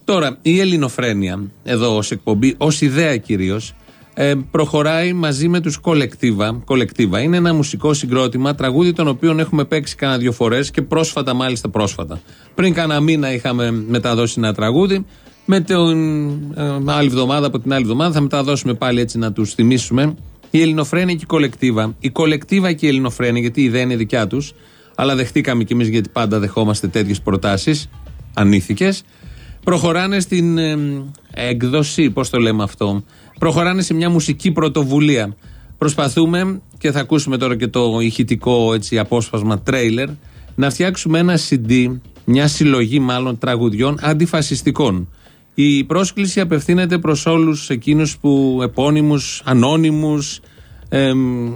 [SPEAKER 2] Τώρα, η ελληνοφρένεια, εδώ ως εκπομπή, ως ιδέα κυρίως, ε, προχωράει μαζί με τους κολεκτίβα. κολεκτίβα. Είναι ένα μουσικό συγκρότημα, τραγούδι των οποίων έχουμε παίξει κανένα δύο φορές και πρόσφατα, μάλιστα πρόσφατα. Πριν κάνα μήνα είχαμε μεταδώσει ένα τραγούδι. Με την ε, άλλη εβδομάδα, από την άλλη εβδομάδα, θα μεταδώσουμε πάλι έτσι να τους θυμίσουμε. Η ελληνοφρένεια και η κολεκτίβα. Η κολεκτίβα και η ελληνοφρένεια, γιατί η ιδέα είναι δικιά τους, αλλά δεχτήκαμε κι εμείς γιατί πάντα δεχόμαστε τέτοιες προτάσεις, ανήθικες. Προχωράνε στην ε, έκδοση, πώς το λέμε αυτό. Προχωράνε σε μια μουσική πρωτοβουλία. Προσπαθούμε και θα ακούσουμε τώρα και το ηχητικό έτσι, απόσπασμα τρέιλερ να φτιάξουμε ένα CD, μια συλλογή μάλλον τραγουδιών αντιφασιστικών. Η πρόσκληση απευθύνεται προς όλους εκείνους που επώνυμους, ανώνυμους, εμ,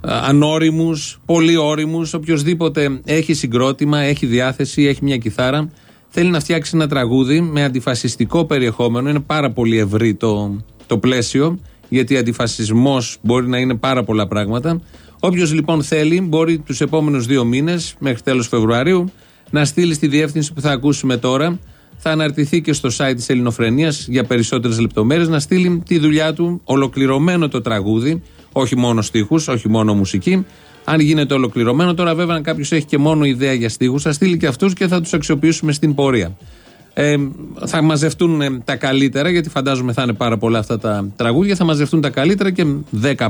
[SPEAKER 2] ανώριμους, πολύ όριμους, οποιοδήποτε έχει συγκρότημα, έχει διάθεση, έχει μια κιθάρα, θέλει να φτιάξει ένα τραγούδι με αντιφασιστικό περιεχόμενο. Είναι πάρα πολύ ευρύ το, το πλαίσιο, γιατί αντιφασισμός μπορεί να είναι πάρα πολλά πράγματα. Όποιος λοιπόν θέλει, μπορεί τους επόμενους δύο μήνες, μέχρι τέλος Φεβρουαρίου, να στείλει στη διεύθυνση που θα ακούσουμε τώρα. Θα αναρτηθεί και στο site της Ελληνοφρενεία για περισσότερες λεπτομέρειες. Να στείλει τη δουλειά του, ολοκληρωμένο το τραγούδι, όχι μόνο στίχους, όχι μόνο μουσική. Αν γίνεται ολοκληρωμένο, τώρα βέβαια, αν κάποιος έχει και μόνο ιδέα για στίχους, θα στείλει και αυτούς και θα τους αξιοποιήσουμε στην πορεία. Ε, θα μαζευτούν ε, τα καλύτερα, γιατί φαντάζομαι θα είναι πάρα πολλά αυτά τα τραγούδια. Θα μαζευτούν τα καλύτερα και 15,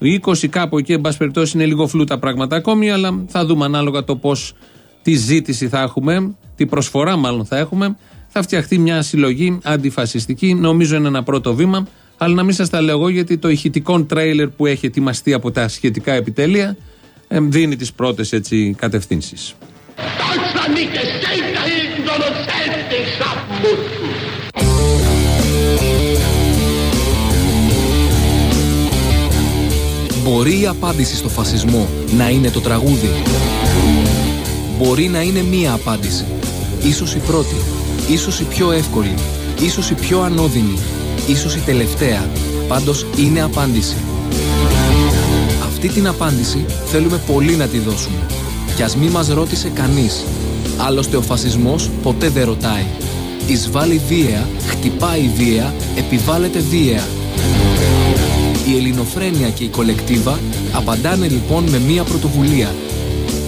[SPEAKER 2] 20 κάπου εκεί, εν πάση περιπτώσει, είναι λίγο φλού τα πράγματα ακόμη, αλλά θα δούμε ανάλογα το πώς τι ζήτηση θα έχουμε, τι προσφορά μάλλον θα έχουμε. Θα φτιαχτεί μια συλλογή αντιφασιστική. Νομίζω είναι ένα πρώτο βήμα, αλλά να μην σας τα λέω εγώ, γιατί το ηχητικό τρέιλερ που έχει ετοιμαστεί από τα σχετικά επιτέλεια ε, δίνει τις πρώτες κατευθύνσεις.
[SPEAKER 21] Deutschland nicht Escape da hinten, sondern uns selbst den schaffen mussten.
[SPEAKER 22] Μπορεί η απάντηση στο φασισμό να είναι το τραγούδι; Μπορεί να είναι μία απάντηση. Ίσως η πρώτη. Ίσως η πιο εύκολη. Ίσως η πιο ανώδυνη. Ίσως η τελευταία. Πάντως είναι απάντηση. Αυτή την απάντηση θέλουμε πολύ να τη δώσουμε. Κι ας μη μας ρώτησε κανείς. Άλλωστε ο φασισμός ποτέ δεν ρωτάει. Εισβάλλει βία, χτυπάει βία, επιβάλλεται βία. Η ελληνοφρένεια και η κολεκτίβα απαντάνε λοιπόν με μία πρωτοβουλία.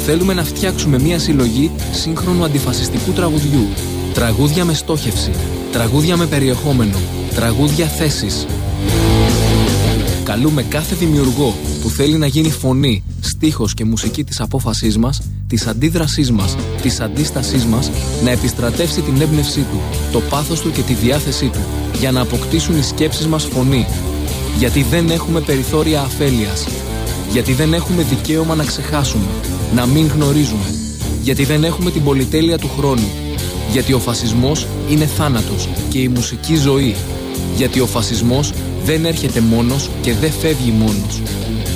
[SPEAKER 22] Θέλουμε να φτιάξουμε μία συλλογή σύγχρονου αντιφασιστικού τραγουδιού. Τραγούδια με στόχευση. Τραγούδια με περιεχόμενο. Τραγούδια θέσης. Καλούμε κάθε δημιουργό που θέλει να γίνει φωνή, στίχος και μουσική της απόφασής μας, της αντίδρασής μας, της αντίστασής μας, να επιστρατεύσει την έμπνευσή του, το πάθος του και τη διάθεσή του, για να αποκτήσουν οι σκέψεις μας φωνή. Γιατί δεν έχουμε περιθώρια αφέλειας. Γιατί δεν έχουμε δικαίωμα να ξεχάσουμε, να μην γνωρίζουμε. Γιατί δεν έχουμε την πολυτέλεια του χρόνου. Γιατί ο φασισμός είναι θάνατος και η μουσική ζωή. Γιατί ο φασισμός δεν έρχεται μόνος και δεν φεύγει μόνος.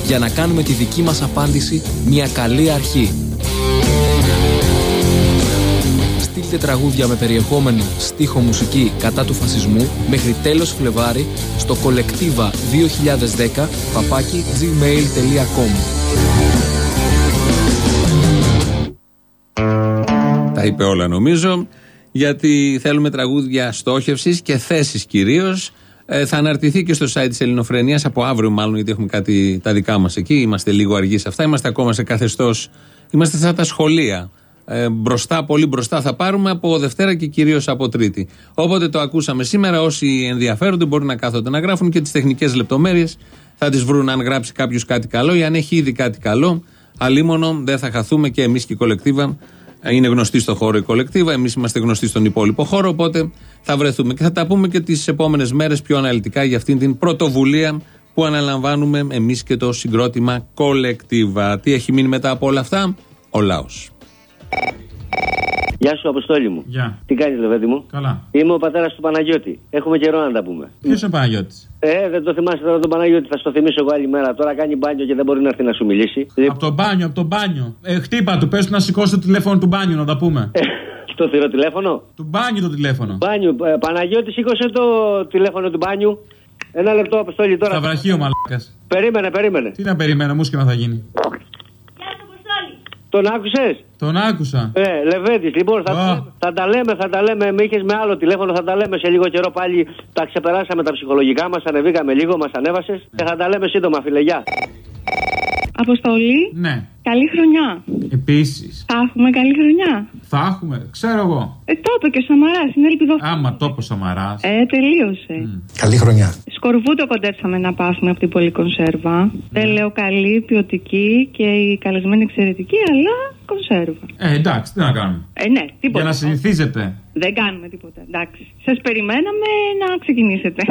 [SPEAKER 22] Για να κάνουμε τη δική μας απάντηση μια καλή αρχή. Στείλτε τραγούδια με περιεχόμενο στίχο μουσική κατά του φασισμού μέχρι τέλος Φλεβάρι στο κολεκτίβα 2010 παπάκι gmail.com
[SPEAKER 2] Τα είπε όλα νομίζω. Γιατί θέλουμε τραγούδια στόχευσης και θέσεις κυρίως. Ε, θα αναρτηθεί και στο site της Ελληνοφρενεία από αύριο, μάλλον, γιατί έχουμε κάτι τα δικά μας εκεί. Είμαστε λίγο αργοί σε αυτά. Είμαστε ακόμα σε καθεστώς. Είμαστε σαν τα σχολεία. Ε, μπροστά, πολύ μπροστά θα πάρουμε από Δευτέρα και κυρίως από Τρίτη. Όποτε το ακούσαμε σήμερα, όσοι ενδιαφέρονται μπορεί να κάθονται να γράφουν και τις τεχνικές λεπτομέρειες. Θα τις βρουν αν γράψει κάποιος κάτι καλό ή αν έχει ήδη κάτι καλό. Αλίμονο, δεν θα χαθούμε και εμείς και η κολεκτίβα. Είναι γνωστή στο χώρο η κολεκτίβα, εμείς είμαστε γνωστοί στον υπόλοιπο χώρο. Οπότε θα βρεθούμε και θα τα πούμε και τις επόμενες μέρες πιο αναλυτικά για αυτήν την πρωτοβουλία που αναλαμβάνουμε εμείς και το συγκρότημα κολεκτίβα. Τι έχει μείνει μετά από όλα αυτά, ο λαός.
[SPEAKER 23] Γεια σου, Αποστόλη μου.
[SPEAKER 16] Γεια.
[SPEAKER 23] Τι κάνεις, Λεβέντι μου;
[SPEAKER 16] Καλά.
[SPEAKER 23] Είμαι ο πατέρας του Παναγιώτη. Έχουμε καιρό να τα πούμε.
[SPEAKER 16] Ποιος είναι ο Παναγιώτης;
[SPEAKER 23] Ε, δεν το θυμάσαι τώρα τον Παναγιώτη, θα στο θυμίσω εγώ άλλη μέρα. Τώρα κάνει μπάνιο και δεν μπορεί να έρθει να σου μιλήσει.
[SPEAKER 16] Από το μπάνιο, από το μπάνιο. Ε, χτύπα του, πες του να σηκώσει το τηλέφωνο του μπάνιου να τα πούμε.
[SPEAKER 23] Το θηρό τηλέφωνο;
[SPEAKER 16] Του μπάνιου το τηλέφωνο.
[SPEAKER 23] Μπάνιου. Ε, Παναγιώτη, σήκωσε το τηλέφωνο του μπάνιου. Ένα λεπτό, Αποστόλη τώρα.
[SPEAKER 16] Θα βραχεί ο μαλάκας.
[SPEAKER 23] Περίμενε, περίμενε.
[SPEAKER 16] Τι να περιμένω, μουσκεμα θα γίνει.
[SPEAKER 23] Τον άκουσες;
[SPEAKER 16] Τον άκουσα.
[SPEAKER 23] Ε, Λεβέντης, λοιπόν, θα, θα τα λέμε, θα τα λέμε. Με είχες με άλλο τηλέφωνο, θα τα λέμε σε λίγο καιρό πάλι. Τα ξεπεράσαμε τα ψυχολογικά μας, ανεβήκαμε λίγο, μας ανέβασες. Και θα τα λέμε σύντομα, φίλε. Γεια.
[SPEAKER 24] Αποστολή.
[SPEAKER 16] Ναι.
[SPEAKER 24] Καλή χρονιά.
[SPEAKER 16] Επίσης.
[SPEAKER 24] Θα έχουμε καλή χρονιά.
[SPEAKER 16] Θα έχουμε, ξέρω εγώ.
[SPEAKER 24] Ε, το είπε και ο Σαμαράς, είναι ελπιδό.
[SPEAKER 16] Άμα το είπε ο Σαμαράς.
[SPEAKER 24] Ε, τελείωσε.
[SPEAKER 20] Καλή χρονιά.
[SPEAKER 24] Σκορβού το κοντέψαμε να πάθουμε από την πολυκονσέρβα. Δεν λέω καλή, ποιοτική και η καλεσμένη εξαιρετική, αλλά κονσέρβα.
[SPEAKER 16] Ε, εντάξει, τι να κάνουμε.
[SPEAKER 24] Ε, ναι, τίποτα.
[SPEAKER 16] Για να συνηθίζετε.
[SPEAKER 24] Δεν κάνουμε τίποτα. Εντάξει. Σας περιμέναμε να ξεκινήσετε.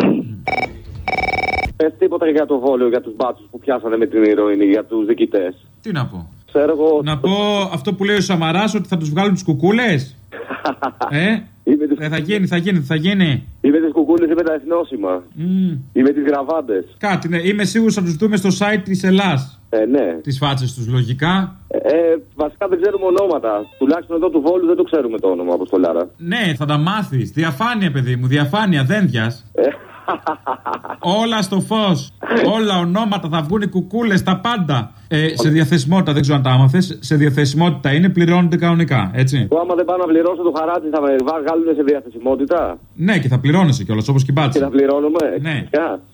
[SPEAKER 25] Πε τίποτα για το βόλιο, για τους μπάτσους που πιάσανε με την ηρωίνη, για τους διοικητές.
[SPEAKER 16] Τι να πω.
[SPEAKER 25] Ξέρω εγώ.
[SPEAKER 16] Να πω αυτό που λέει ο Σαμαράς ότι θα τους βγάλουν τις κουκούλες; ε, ε, θα γίνει, θα γίνει, θα γίνει.
[SPEAKER 25] Ή με τι κουκούλε ή με τα εθνόσημα.
[SPEAKER 16] Mm.
[SPEAKER 25] Ή με τι γραβάντες.
[SPEAKER 16] Κάτι, ναι. Είμαι σίγουρος θα τους δούμε στο site της Ελλάς.
[SPEAKER 25] Ε, ναι.
[SPEAKER 16] Τις φάτσες τους, λογικά.
[SPEAKER 25] Ε, βασικά δεν ξέρουμε ονόματα. Τουλάχιστον εδώ του Βόλου δεν το ξέρουμε το όνομα, Αποστολάρα.
[SPEAKER 16] Ναι, θα τα μάθεις. Διαφάνεια, παιδί μου, διαφάνεια, δένδιας.
[SPEAKER 25] Ε.
[SPEAKER 16] Όλα στο φως. Όλα ονόματα θα βγουν οι κουκούλες, τα πάντα. Ε, σε διαθεσιμότητα, δεν ξέρω αν τα άμαθες. Σε διαθεσιμότητα είναι, πληρώνονται κανονικά, έτσι.
[SPEAKER 25] Εγώ άμα δεν πάω να πληρώσω το χαράτσι θα με βγάλουν σε διαθεσιμότητα.
[SPEAKER 16] Ναι, και θα πληρώνεσαι κιόλας όπως και η μπάτση.
[SPEAKER 25] Και θα πληρώνουμε.
[SPEAKER 16] Ναι.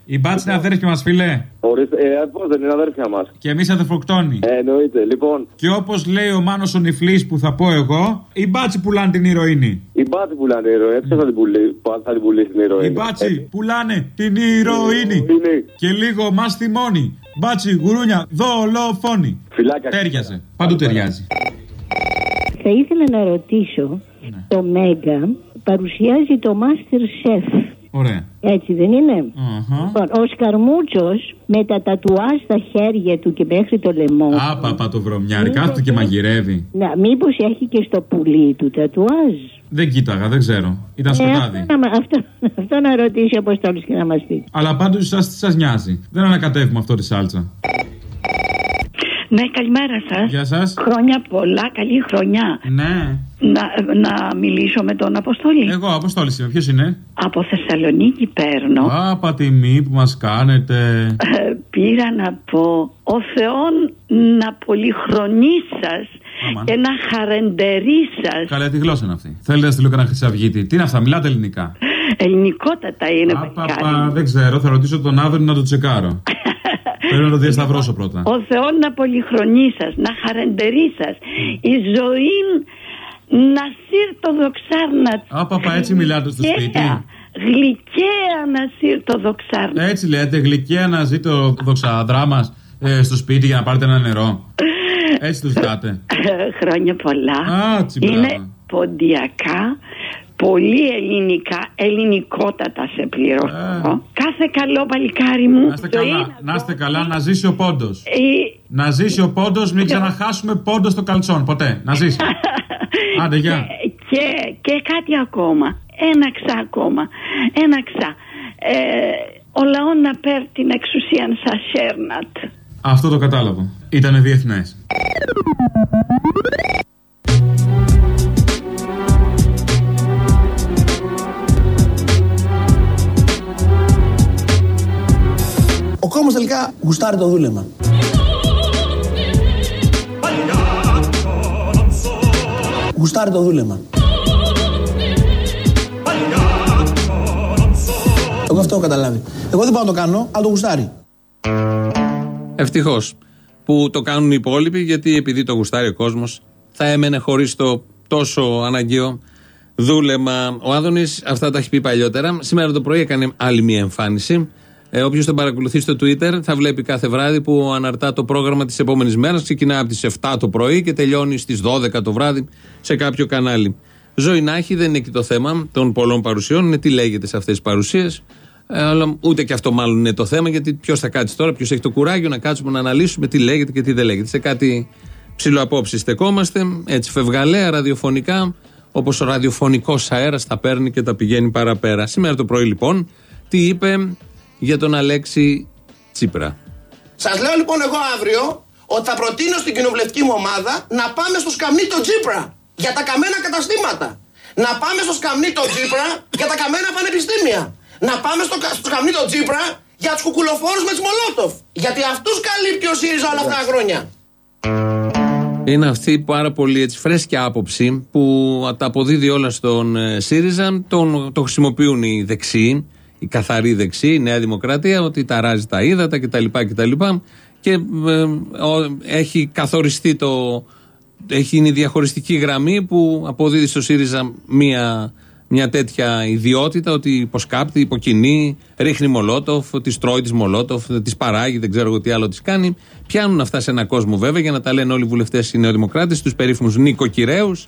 [SPEAKER 16] Η μπάτση είναι αδέρφια μας, φιλέ.
[SPEAKER 25] Ορίστε, ε, πώς δεν είναι αδέρφια μας.
[SPEAKER 16] Και εμείς αδερφοκτόνοι.
[SPEAKER 25] Ε, εννοείται, λοιπόν.
[SPEAKER 16] Και όπως λέει ο Μάνος ο Νιφλή που θα πω εγώ, η μπάτση πουλάνε την ηρωίνη.
[SPEAKER 25] Η μπάτση πουλάνε την ηρωίνη. Ποιο θα την πουλήσει, θα την πουλήσει την ηρωίνη.
[SPEAKER 16] Η μπάτση πουλάνε την ηρωίνη. Και λίγο μας θυμώνει. Μπάτσι, γουρούνια, δολοφόνη.
[SPEAKER 25] Φυλάκια.
[SPEAKER 16] Τέριαζε. Παντού ταιριάζει.
[SPEAKER 26] Θα ήθελα να ρωτήσω, το Μέγκα παρουσιάζει το Master Chef.
[SPEAKER 16] Ωραία.
[SPEAKER 26] Έτσι δεν είναι;
[SPEAKER 16] Αχα.
[SPEAKER 26] Λοιπόν, ο Σκαρμούτσος με τα τατουάζ στα χέρια του και μέχρι το λαιμό.
[SPEAKER 16] Άπαπα το βρωμιάρι, κάθεται και μαγειρεύει.
[SPEAKER 26] Να, μήπως έχει και στο πουλί του τατουάζ.
[SPEAKER 16] Δεν κοίταγα, δεν ξέρω. Ήταν
[SPEAKER 26] Ε,
[SPEAKER 16] σκοτάδι.
[SPEAKER 26] αυτό, να, αυτό, αυτό να ρωτήσει ο Αποστόλης και να μας πει.
[SPEAKER 16] Αλλά πάντως σα τι σας νοιάζει. Δεν ανακατεύουμε αυτό τη σάλτσα.
[SPEAKER 27] Ναι, καλημέρα σας.
[SPEAKER 16] Γεια σας.
[SPEAKER 27] Χρόνια πολλά, καλή χρονιά.
[SPEAKER 16] Ναι.
[SPEAKER 27] Να, να μιλήσω με τον Αποστόλη.
[SPEAKER 16] Εγώ, Αποστόλη είμαι. Ποιος είναι;
[SPEAKER 27] Από Θεσσαλονίκη παίρνω.
[SPEAKER 16] Άπα τιμή που μας κάνετε.
[SPEAKER 27] Ε, πήρα να πω ο Θεόν να πολυχρονεί σας
[SPEAKER 16] Αμάν.
[SPEAKER 27] και να χαρεντερεί σας.
[SPEAKER 16] Καλά, τι γλώσσα είναι αυτή. Θέλετε να στείλω κανένα χρυσαυγίτη. Τι είναι αυτά, μιλάτε ελληνικά.
[SPEAKER 27] Ελληνικότατα είναι
[SPEAKER 16] Παπα, δεν ξέρω, θα ρωτήσω τον Άδωνη να το τσεκάρω. Πρέπει να το διασταυρώσω πρώτα.
[SPEAKER 27] Ο Θεόν να πολυχρονεί σας, να χαρεντερεί σας. Η ζωή να σύρ το δοξάρνα.
[SPEAKER 16] Α, παπα, έτσι μιλάτε στο σπίτι.
[SPEAKER 27] Γλυκαία να σύρ το δοξάρνα.
[SPEAKER 16] Έτσι λέτε, γλυκαία να ζει το δοξαδρά μας στο σπίτι για να πάρετε ένα νερό. Έτσι το ζητάτε.
[SPEAKER 27] Χρόνια πολλά.
[SPEAKER 16] Α, τσιμπράβο.
[SPEAKER 27] Είναι ποντιακά, πολύ ελληνικά, ελληνικότατα σε πληρώνω. Κάθε καλό παλικάρι μου.
[SPEAKER 16] Ε. Να είστε καλά, να είστε καλά, να ζήσει ο πόντος.
[SPEAKER 27] Η-
[SPEAKER 16] Να ζήσει ο πόντος, μην ξαναχάσουμε πόντο στο καλτσόν. Ποτέ. Να ζήσει. Άντε, γεια.
[SPEAKER 27] Και, και κάτι ακόμα. Ένα ξά ακόμα. Ένα ξά. ε, ο λαός να παίρνει την εξουσία σαν σέρνατ.
[SPEAKER 16] Αυτό το κατάλαβα. Ήτανε διεθνές.
[SPEAKER 1] Ο κόμμα τελικά γουστάρει το δούλεμα. Γουστάρει το δούλεμα. Εγώ αυτό έχω καταλάβει. Εγώ δεν πάω να το κάνω, αλλά το γουστάρει.
[SPEAKER 2] Ευτυχώς που το κάνουν οι υπόλοιποι, γιατί επειδή το γουστάρει ο κόσμος, θα έμενε χωρίς το τόσο αναγκαίο δούλεμα. Ο Άδωνης αυτά τα έχει πει παλιότερα. Σήμερα το πρωί έκανε άλλη μία εμφάνιση. Ε, Όποιος τον παρακολουθεί στο Twitter θα βλέπει κάθε βράδυ που αναρτά το πρόγραμμα της επόμενης μέρας. Ξεκινά από τις 7 το πρωί και τελειώνει στις 12 το βράδυ σε κάποιο κανάλι. Ζωή να έχει, δεν είναι εκεί το θέμα των πολλών παρουσιών, είναι τι λέγεται σε αυτές τις παρουσίες. Ε, αλλά ούτε και αυτό μάλλον είναι το θέμα, γιατί ποιος θα κάτσει τώρα, ποιος έχει το κουράγιο να κάτσουμε να αναλύσουμε τι λέγεται και τι δεν λέγεται. Σε κάτι ψηλοαπόψη στεκόμαστε, έτσι φευγαλέα, ραδιοφωνικά, όπως ο ραδιοφωνικός αέρας τα παίρνει και τα πηγαίνει παραπέρα. Σήμερα το πρωί λοιπόν, τι είπε για τον Αλέξη Τσίπρα.
[SPEAKER 1] Σας λέω λοιπόν εγώ αύριο ότι θα προτείνω στην κοινοβουλευτική μου ομάδα να πάμε στο σκαμνί το Τζίπρα για τα καμένα καταστήματα. Να πάμε στο σκαμνί το Τζίπρα για τα καμένα πανεπιστήμια. Να πάμε στο, κα- στο σκαμνί το Τζίπρα για τους κουκουλοφόρους με τι Μολότοφ. Γιατί αυτούς καλύπτει ο ΣΥΡΙΖΑ όλα αυτά τα χρόνια.
[SPEAKER 2] Είναι αυτή η πάρα πολύ έτσι, φρέσκια άποψη που τα αποδίδει όλα στον ε, ΣΥΡΙΖΑ. Τον, το χρησιμοποιούν οι δεξιοί, οι καθαροί δεξιοί, η Νέα Δημοκρατία, ότι ταράζει τα ύδατα κτλ. κτλ. Και ε, ο- έχει καθοριστεί το. Έχει είναι η διαχωριστική γραμμή που αποδίδει στο ΣΥΡΙΖΑ μία, μια τέτοια ιδιότητα ότι υποσκάπτει, υποκινεί, ρίχνει μολότοφ, τη τρώει της μολότοφ, της παράγει, δεν ξέρω εγώ τι άλλο της κάνει. Πιάνουν αυτά σε έναν κόσμο βέβαια για να τα λένε όλοι οι βουλευτές οι νεοδημοκράτες, τους περίφημους νοικοκυρέους.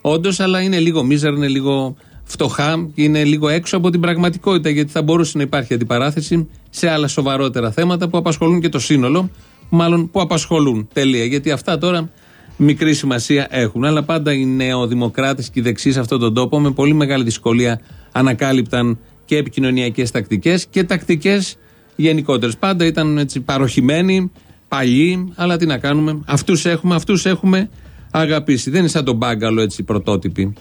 [SPEAKER 2] Όντως, αλλά είναι λίγο μίζερ, είναι λίγο φτωχά και είναι λίγο έξω από την πραγματικότητα γιατί θα μπορούσε να υπάρχει αντιπαράθεση σε άλλα σοβαρότερα θέματα που απασχολούν και το σύνολο, μάλλον που απασχολούν. Τελεία. Γιατί αυτά τώρα μικρή σημασία έχουν. Αλλά πάντα οι νεοδημοκράτες και οι δεξιοί σε αυτόν τον τόπο με πολύ μεγάλη δυσκολία ανακάλυπταν και επικοινωνιακές τακτικές και τακτικές γενικότερες. Πάντα ήταν έτσι παροχημένοι, παλιοί, αλλά τι να κάνουμε. Αυτούς έχουμε, αυτούς έχουμε αγαπήσει. Δεν είναι σαν τον μπάγκαλο έτσι πρωτότυπη.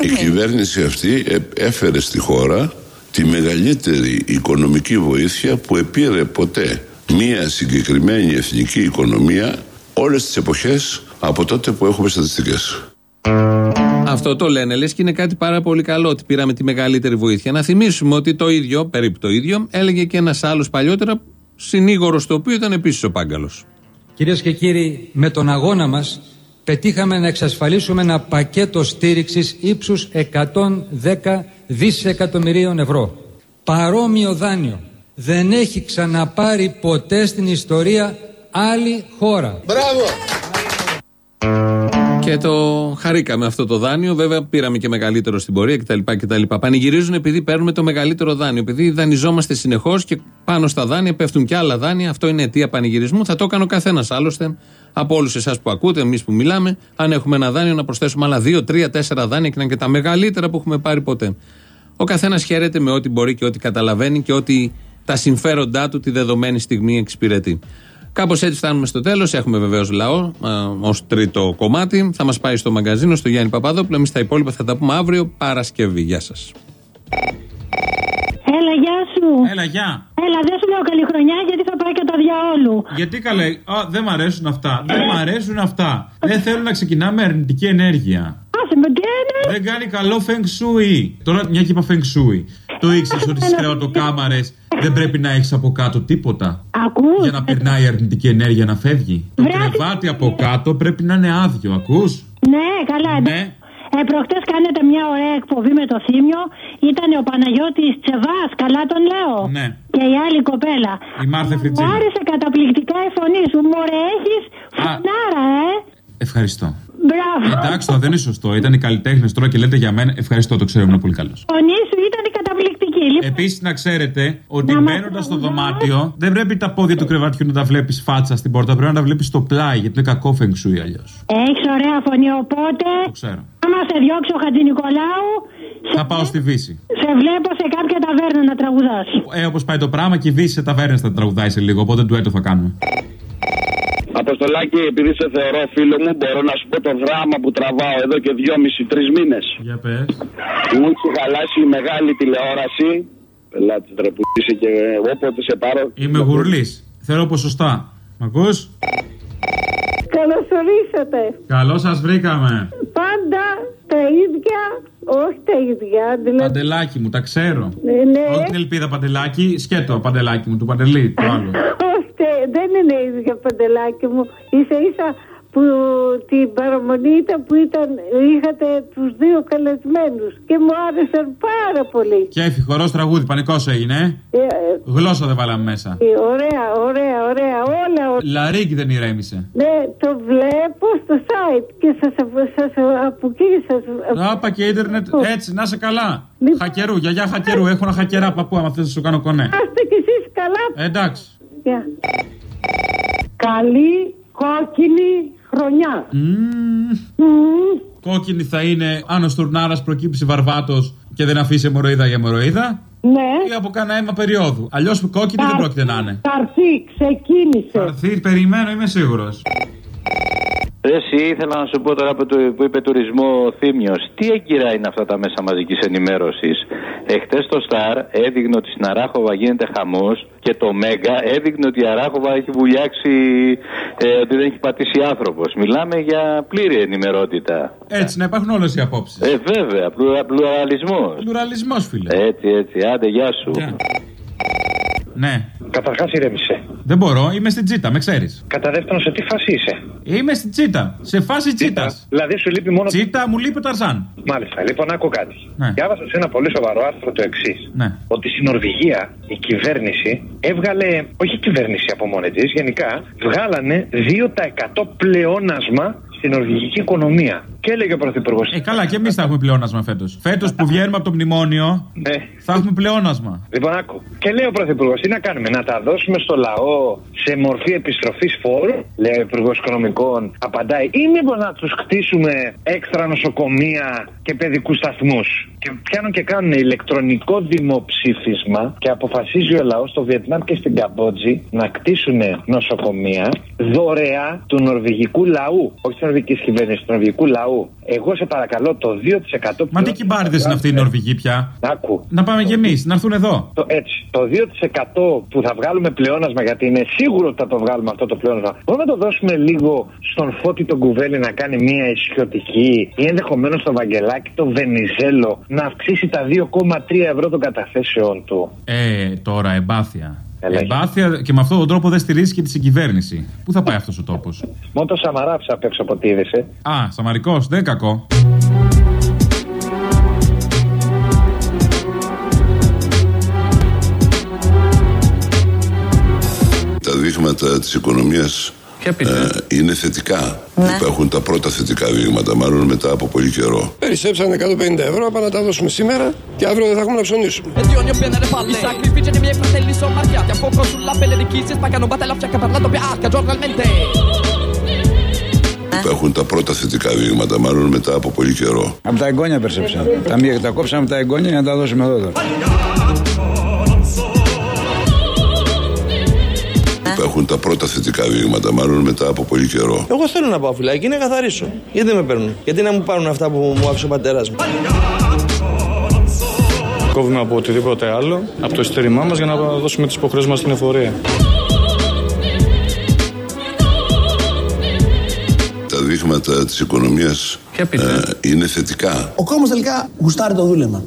[SPEAKER 4] Η κυβέρνηση αυτή ε- έφερε στη χώρα τη μεγαλύτερη οικονομική βοήθεια που επήρε ποτέ μία συγκεκριμένη εθνική οικονομία όλες τις εποχές από τότε που έχουμε στατιστικές.
[SPEAKER 2] Αυτό το λένε, λες και είναι κάτι πάρα πολύ καλό ότι πήραμε τη μεγαλύτερη βοήθεια. Να θυμίσουμε ότι το ίδιο, περίπου το ίδιο, έλεγε και ένας άλλος παλιότερα, συνήγορος το οποίο ήταν επίσης ο Πάγκαλος.
[SPEAKER 3] Κυρίες και κύριοι, με τον αγώνα μας πετύχαμε να εξασφαλίσουμε ένα πακέτο στήριξης ύψους 110 δισεκατομμυρίων ευρώ. Παρόμοιο δάνειο δεν έχει ξαναπάρει ποτέ στην ιστορία άλλη χώρα.
[SPEAKER 1] Μπράβο!
[SPEAKER 2] Και το χαρήκαμε αυτό το δάνειο. Βέβαια, πήραμε και μεγαλύτερο στην πορεία κτλ. κτλ. Πανηγυρίζουν επειδή παίρνουμε το μεγαλύτερο δάνειο. Επειδή δανειζόμαστε συνεχώς και πάνω στα δάνεια πέφτουν και άλλα δάνεια. Αυτό είναι αιτία πανηγυρισμού. Θα το έκανε ο καθένας άλλωστε από όλους εσάς που ακούτε, εμείς που μιλάμε. Αν έχουμε ένα δάνειο, να προσθέσουμε άλλα δύο, τρία, τέσσερα δάνεια και να είναι και τα μεγαλύτερα που έχουμε πάρει ποτέ. Ο καθένας χαίρεται με ό,τι μπορεί και ό,τι καταλαβαίνει και ό,τι τα συμφέροντά του τη δεδομένη στιγμή εξυπηρετεί. Κάπως έτσι φτάνουμε στο τέλος. Έχουμε βεβαίως λαό ως τρίτο κομμάτι. Θα μας πάει στο μαγκαζίνο, στο Γιάννη Παπαδόπουλο. Εμείς τα υπόλοιπα θα τα πούμε αύριο Παρασκευή. Γεια σας.
[SPEAKER 26] Έλα, γεια σου.
[SPEAKER 16] Έλα, γεια.
[SPEAKER 26] Έλα, δεν σου λέω καλή χρονιά γιατί θα πάει και τα διαόλου.
[SPEAKER 16] Γιατί καλέ, Α, δεν μ' αρέσουν αυτά. Δεν μ' αρέσουν αυτά. Δεν θέλω να ξεκινάμε αρνητική ενέργεια.
[SPEAKER 26] Άσε με τι είναι;
[SPEAKER 16] Δεν κάνει καλό feng shui. Τώρα μια και είπα feng shui. Το ήξερες ότι στις κρεατοκάμαρε δεν πρέπει να έχεις από κάτω τίποτα.
[SPEAKER 26] Ακούς.
[SPEAKER 16] Για να περνάει η αρνητική ενέργεια να φεύγει. Το
[SPEAKER 26] Βράδυ.
[SPEAKER 16] κρεβάτι από κάτω πρέπει να είναι άδειο, ακούς;
[SPEAKER 26] Ναι, καλά.
[SPEAKER 16] Ναι.
[SPEAKER 26] Ε, προχτές κάνετε μια ωραία εκπομπή με το Θήμιο. Ήταν ο Παναγιώτης Τσεβάς, καλά τον λέω.
[SPEAKER 16] Ναι.
[SPEAKER 26] Και η άλλη κοπέλα.
[SPEAKER 16] Η Μάρθα
[SPEAKER 26] Μου
[SPEAKER 16] Φριτζίνη.
[SPEAKER 26] άρεσε καταπληκτικά η φωνή σου. Μωρέ, έχεις φωνάρα, ε.
[SPEAKER 16] Ευχαριστώ.
[SPEAKER 26] Μπράβο.
[SPEAKER 16] Εντάξει, τώρα δεν είναι σωστό. Ήταν οι καλλιτέχνες τώρα και λέτε για μένα. Ευχαριστώ, το ξέρω, ήμουν πολύ καλός.
[SPEAKER 26] Η φωνή σου ήταν καταπληκτική.
[SPEAKER 24] λοιπόν.
[SPEAKER 16] Επίσης, να ξέρετε ότι
[SPEAKER 24] Να μας
[SPEAKER 16] μπαίνοντας στο δωμάτιο δεν πρέπει τα πόδια του κρεβατιού να τα βλέπεις φάτσα στην πόρτα. Πρέπει να τα βλέπεις στο πλάι, γιατί είναι κακό φεγγσούι αλλιώς.
[SPEAKER 24] Έχεις ωραία φωνή, οπότε.
[SPEAKER 16] Το ξέρω.
[SPEAKER 24] Άμα σε διώξει ο Χατζη Νικολάου,
[SPEAKER 16] Θα πάω στη Βύση.
[SPEAKER 24] σε βλέπω σε κάποια ταβέρνα να τραγουδάς.
[SPEAKER 16] Ε, όπως πάει το πράγμα και η Βύση σε ταβέρνε θα τραγουδάει σε λίγο. Οπότε ντουέτο θα κάνουμε.
[SPEAKER 25] Αποστολάκη, επειδή σε θεωρώ φίλο μου, μπορώ να σου πω το δράμα που τραβάω εδώ και δυόμιση-τρει μήνες.
[SPEAKER 16] Για πες.
[SPEAKER 25] Μου έχει χαλάσει η μεγάλη τηλεόραση. Πελάτης ρε που είσαι και όποτε σε πάρω.
[SPEAKER 16] Είμαι γουρλής. Θέλω ποσοστά. Μ' ακού;
[SPEAKER 26] Καλώς ορίσατε.
[SPEAKER 16] Καλώ σας βρήκαμε.
[SPEAKER 26] Πάντα τα ίδια, όχι τα ίδια. Δηλαδή,
[SPEAKER 16] Παντελάκι μου, τα ξέρω.
[SPEAKER 26] ναι, ναι.
[SPEAKER 16] Όχι την ελπίδα παντελάκι, σκέτο παντελάκι μου, του παντελή, το άλλο.
[SPEAKER 26] Όχι, τε- δεν είναι ίδια παντελάκι μου. Ίσα ίσα που την παραμονή ήταν που ήταν, είχατε τους δύο καλεσμένους και μου άρεσαν πάρα πολύ.
[SPEAKER 16] Και έφυγε χορός τραγούδι, πανικός έγινε.
[SPEAKER 26] Ε, ε,
[SPEAKER 16] Γλώσσα δεν βάλαμε μέσα.
[SPEAKER 26] ε, ωραία, ωραία, ωραία, όλα ωραία.
[SPEAKER 16] Λαρίγκη δεν ηρέμησε.
[SPEAKER 26] Ναι, το βλέπω στο site και σας, σας από εκεί σας...
[SPEAKER 16] Άπα και ίντερνετ, έτσι, να σε καλά. Χακερού, γιαγιά χακερού, έχω ένα χακερά παππού, άμα θες να σου κάνω κονέ.
[SPEAKER 26] Είστε κι εσείς καλά.
[SPEAKER 16] Ε, εντάξει.
[SPEAKER 26] Γεια. Καλή κόκκινη χρονιά.
[SPEAKER 16] Κόκκινη θα είναι αν ο Στουρνάρας προκύψει βαρβάτος και δεν αφήσει αιμορροίδα για αιμορροίδα.
[SPEAKER 26] Ναι.
[SPEAKER 16] Ή από κανένα αίμα περιόδου. Αλλιώς κόκκινη δεν πρόκειται να είναι.
[SPEAKER 26] Θα έρθει, ξεκίνησε.
[SPEAKER 16] Θα έρθει, περιμένω, είμαι σίγουρος.
[SPEAKER 28] Εσύ ήθελα να σου πω τώρα που, του- που είπε τουρισμό ο Θήμιος, τι έγκυρα είναι αυτά τα μέσα μαζικής ενημέρωσης; Εχθές το Σταρ έδειχνε ότι στην Αράχοβα γίνεται χαμός και το Μέγκα έδειχνε ότι η Αράχοβα έχει βουλιάξει, ε, ότι δεν έχει πατήσει άνθρωπος. Μιλάμε για πλήρη ενημερότητα.
[SPEAKER 16] Έτσι, να υπάρχουν όλες οι απόψεις.
[SPEAKER 28] Ε, βέβαια, πλουρα, πλουραλισμός.
[SPEAKER 16] Πλουραλισμός, φίλε.
[SPEAKER 28] Έτσι, έτσι, άντε, γεια σου.
[SPEAKER 16] Ναι.
[SPEAKER 29] Καταρχάς ηρέμησε.
[SPEAKER 16] Δεν μπορώ, είμαι στην τσίτα, με ξέρεις.
[SPEAKER 29] Κατά δεύτερον, σε τι φάση είσαι;
[SPEAKER 16] Είμαι στην τσίτα. Σε φάση τσίτα.
[SPEAKER 29] Δηλαδή σου λείπει μόνο.
[SPEAKER 16] Τσίτα, μου λείπει ο Ταρζάν.
[SPEAKER 29] Μάλιστα. Λοιπόν, άκου κάτι.
[SPEAKER 16] Ναι.
[SPEAKER 29] Διάβασα σε ένα πολύ σοβαρό άρθρο το εξής.
[SPEAKER 16] Ναι.
[SPEAKER 29] Ότι στην Νορβηγία η κυβέρνηση έβγαλε, όχι η κυβέρνηση από μόνη της, γενικά, βγάλανε 2% πλεόνασμα στην νορβηγική οικονομία. Και έλεγε ο Πρωθυπουργός.
[SPEAKER 16] Ε, καλά, και εμείς θα έχουμε πλεόνασμα φέτος. Φέτος που βγαίνουμε από το μνημόνιο,
[SPEAKER 29] Ναι.
[SPEAKER 16] θα έχουμε πλεόνασμα.
[SPEAKER 29] Λοιπόν, άκου. Και λέει ο Πρωθυπουργός, τι να κάνουμε, να τα δώσουμε στο λαό σε μορφή επιστροφής φόρου, λέει ο Υπουργός Οικονομικών, απαντάει, ή μήπως να τους χτίσουμε έξτρα νοσοκομεία και παιδικούς σταθμούς. Και πιάνουν και κάνουν ηλεκτρονικό δημοψήφισμα και αποφασίζει ο λαός στο Βιετνάμ και στην Καμπότζη να κτίσουν νοσοκομεία δωρεά του νορβηγικού λαού. Όχι της νορβηγική κυβέρνησης, του νορβηγικού λαού. Εγώ σε παρακαλώ το 2%
[SPEAKER 16] Μα τι κυμπάριδε είναι αυτοί οι Νορβηγοί πια;
[SPEAKER 29] Άκου.
[SPEAKER 16] Να πάμε κι εμείς, να έρθουν εδώ.
[SPEAKER 29] Το, έτσι. Το 2% που θα βγάλουμε πλεόνασμα, γιατί είναι σίγουρο ότι θα το βγάλουμε αυτό το πλεόνασμα, μπορούμε να το δώσουμε λίγο στον Φώτη τον Κουβέλη να κάνει μια ισιωτική ή ενδεχομένως στο Βαγγελάκι το Βενιζέλο να αυξήσει τα 2,3 ευρώ των καταθέσεων του.
[SPEAKER 16] Ε, τώρα εμπάθεια.
[SPEAKER 29] Έλα,
[SPEAKER 16] Εμπάθεια και με αυτόν τον τρόπο δεν στηρίζει και τη συγκυβέρνηση. Πού θα πάει αυτός ο τόπος;
[SPEAKER 29] Μόνο το Σαμαράψα απ' έξω από ό,τι είδεσαι.
[SPEAKER 16] Α, Σαμαρικός, δεν κακό.
[SPEAKER 4] Τα δείγματα της οικονομίας ε, είναι θετικά. Υπάρχουν τα πρώτα θετικά δείγματα, μάλλον μετά από πολύ καιρό.
[SPEAKER 30] Περισσέψαν 150 ευρώ, πάμε να τα δώσουμε σήμερα και αύριο δεν θα έχουμε να ψωνίσουμε.
[SPEAKER 31] E di ogni appena le palle I sacrifici dei miei fratelli sono marchiati A fuoco sulla pelle di chi si spaccano Batte la fiacca per la doppia H giornalmente
[SPEAKER 4] Υπάρχουν τα πρώτα θετικά δείγματα, μάλλον μετά από πολύ καιρό.
[SPEAKER 32] Από τα εγγόνια περσέψαν. Τα, μία- τα κόψαμε από τα εγγόνια για να τα δώσουμε εδώ τώρα.
[SPEAKER 4] Υπάρχουν τα πρώτα θετικά δείγματα, μάλλον μετά από πολύ καιρό.
[SPEAKER 12] Εγώ θέλω να πάω φυλάκι, να καθαρίσω. Γιατί δεν με παίρνουν; Γιατί να μου πάρουν αυτά που μου άφησε ο πατέρας μου;
[SPEAKER 13] Κόβουμε από οτιδήποτε άλλο, από το εισιτήρημά μας για να δώσουμε τις υποχρεώσεις μας στην εφορία.
[SPEAKER 4] Τα δείγματα της οικονομίας ε, είναι θετικά.
[SPEAKER 33] Ο κόσμος τελικά γουστάρει το δούλεμα.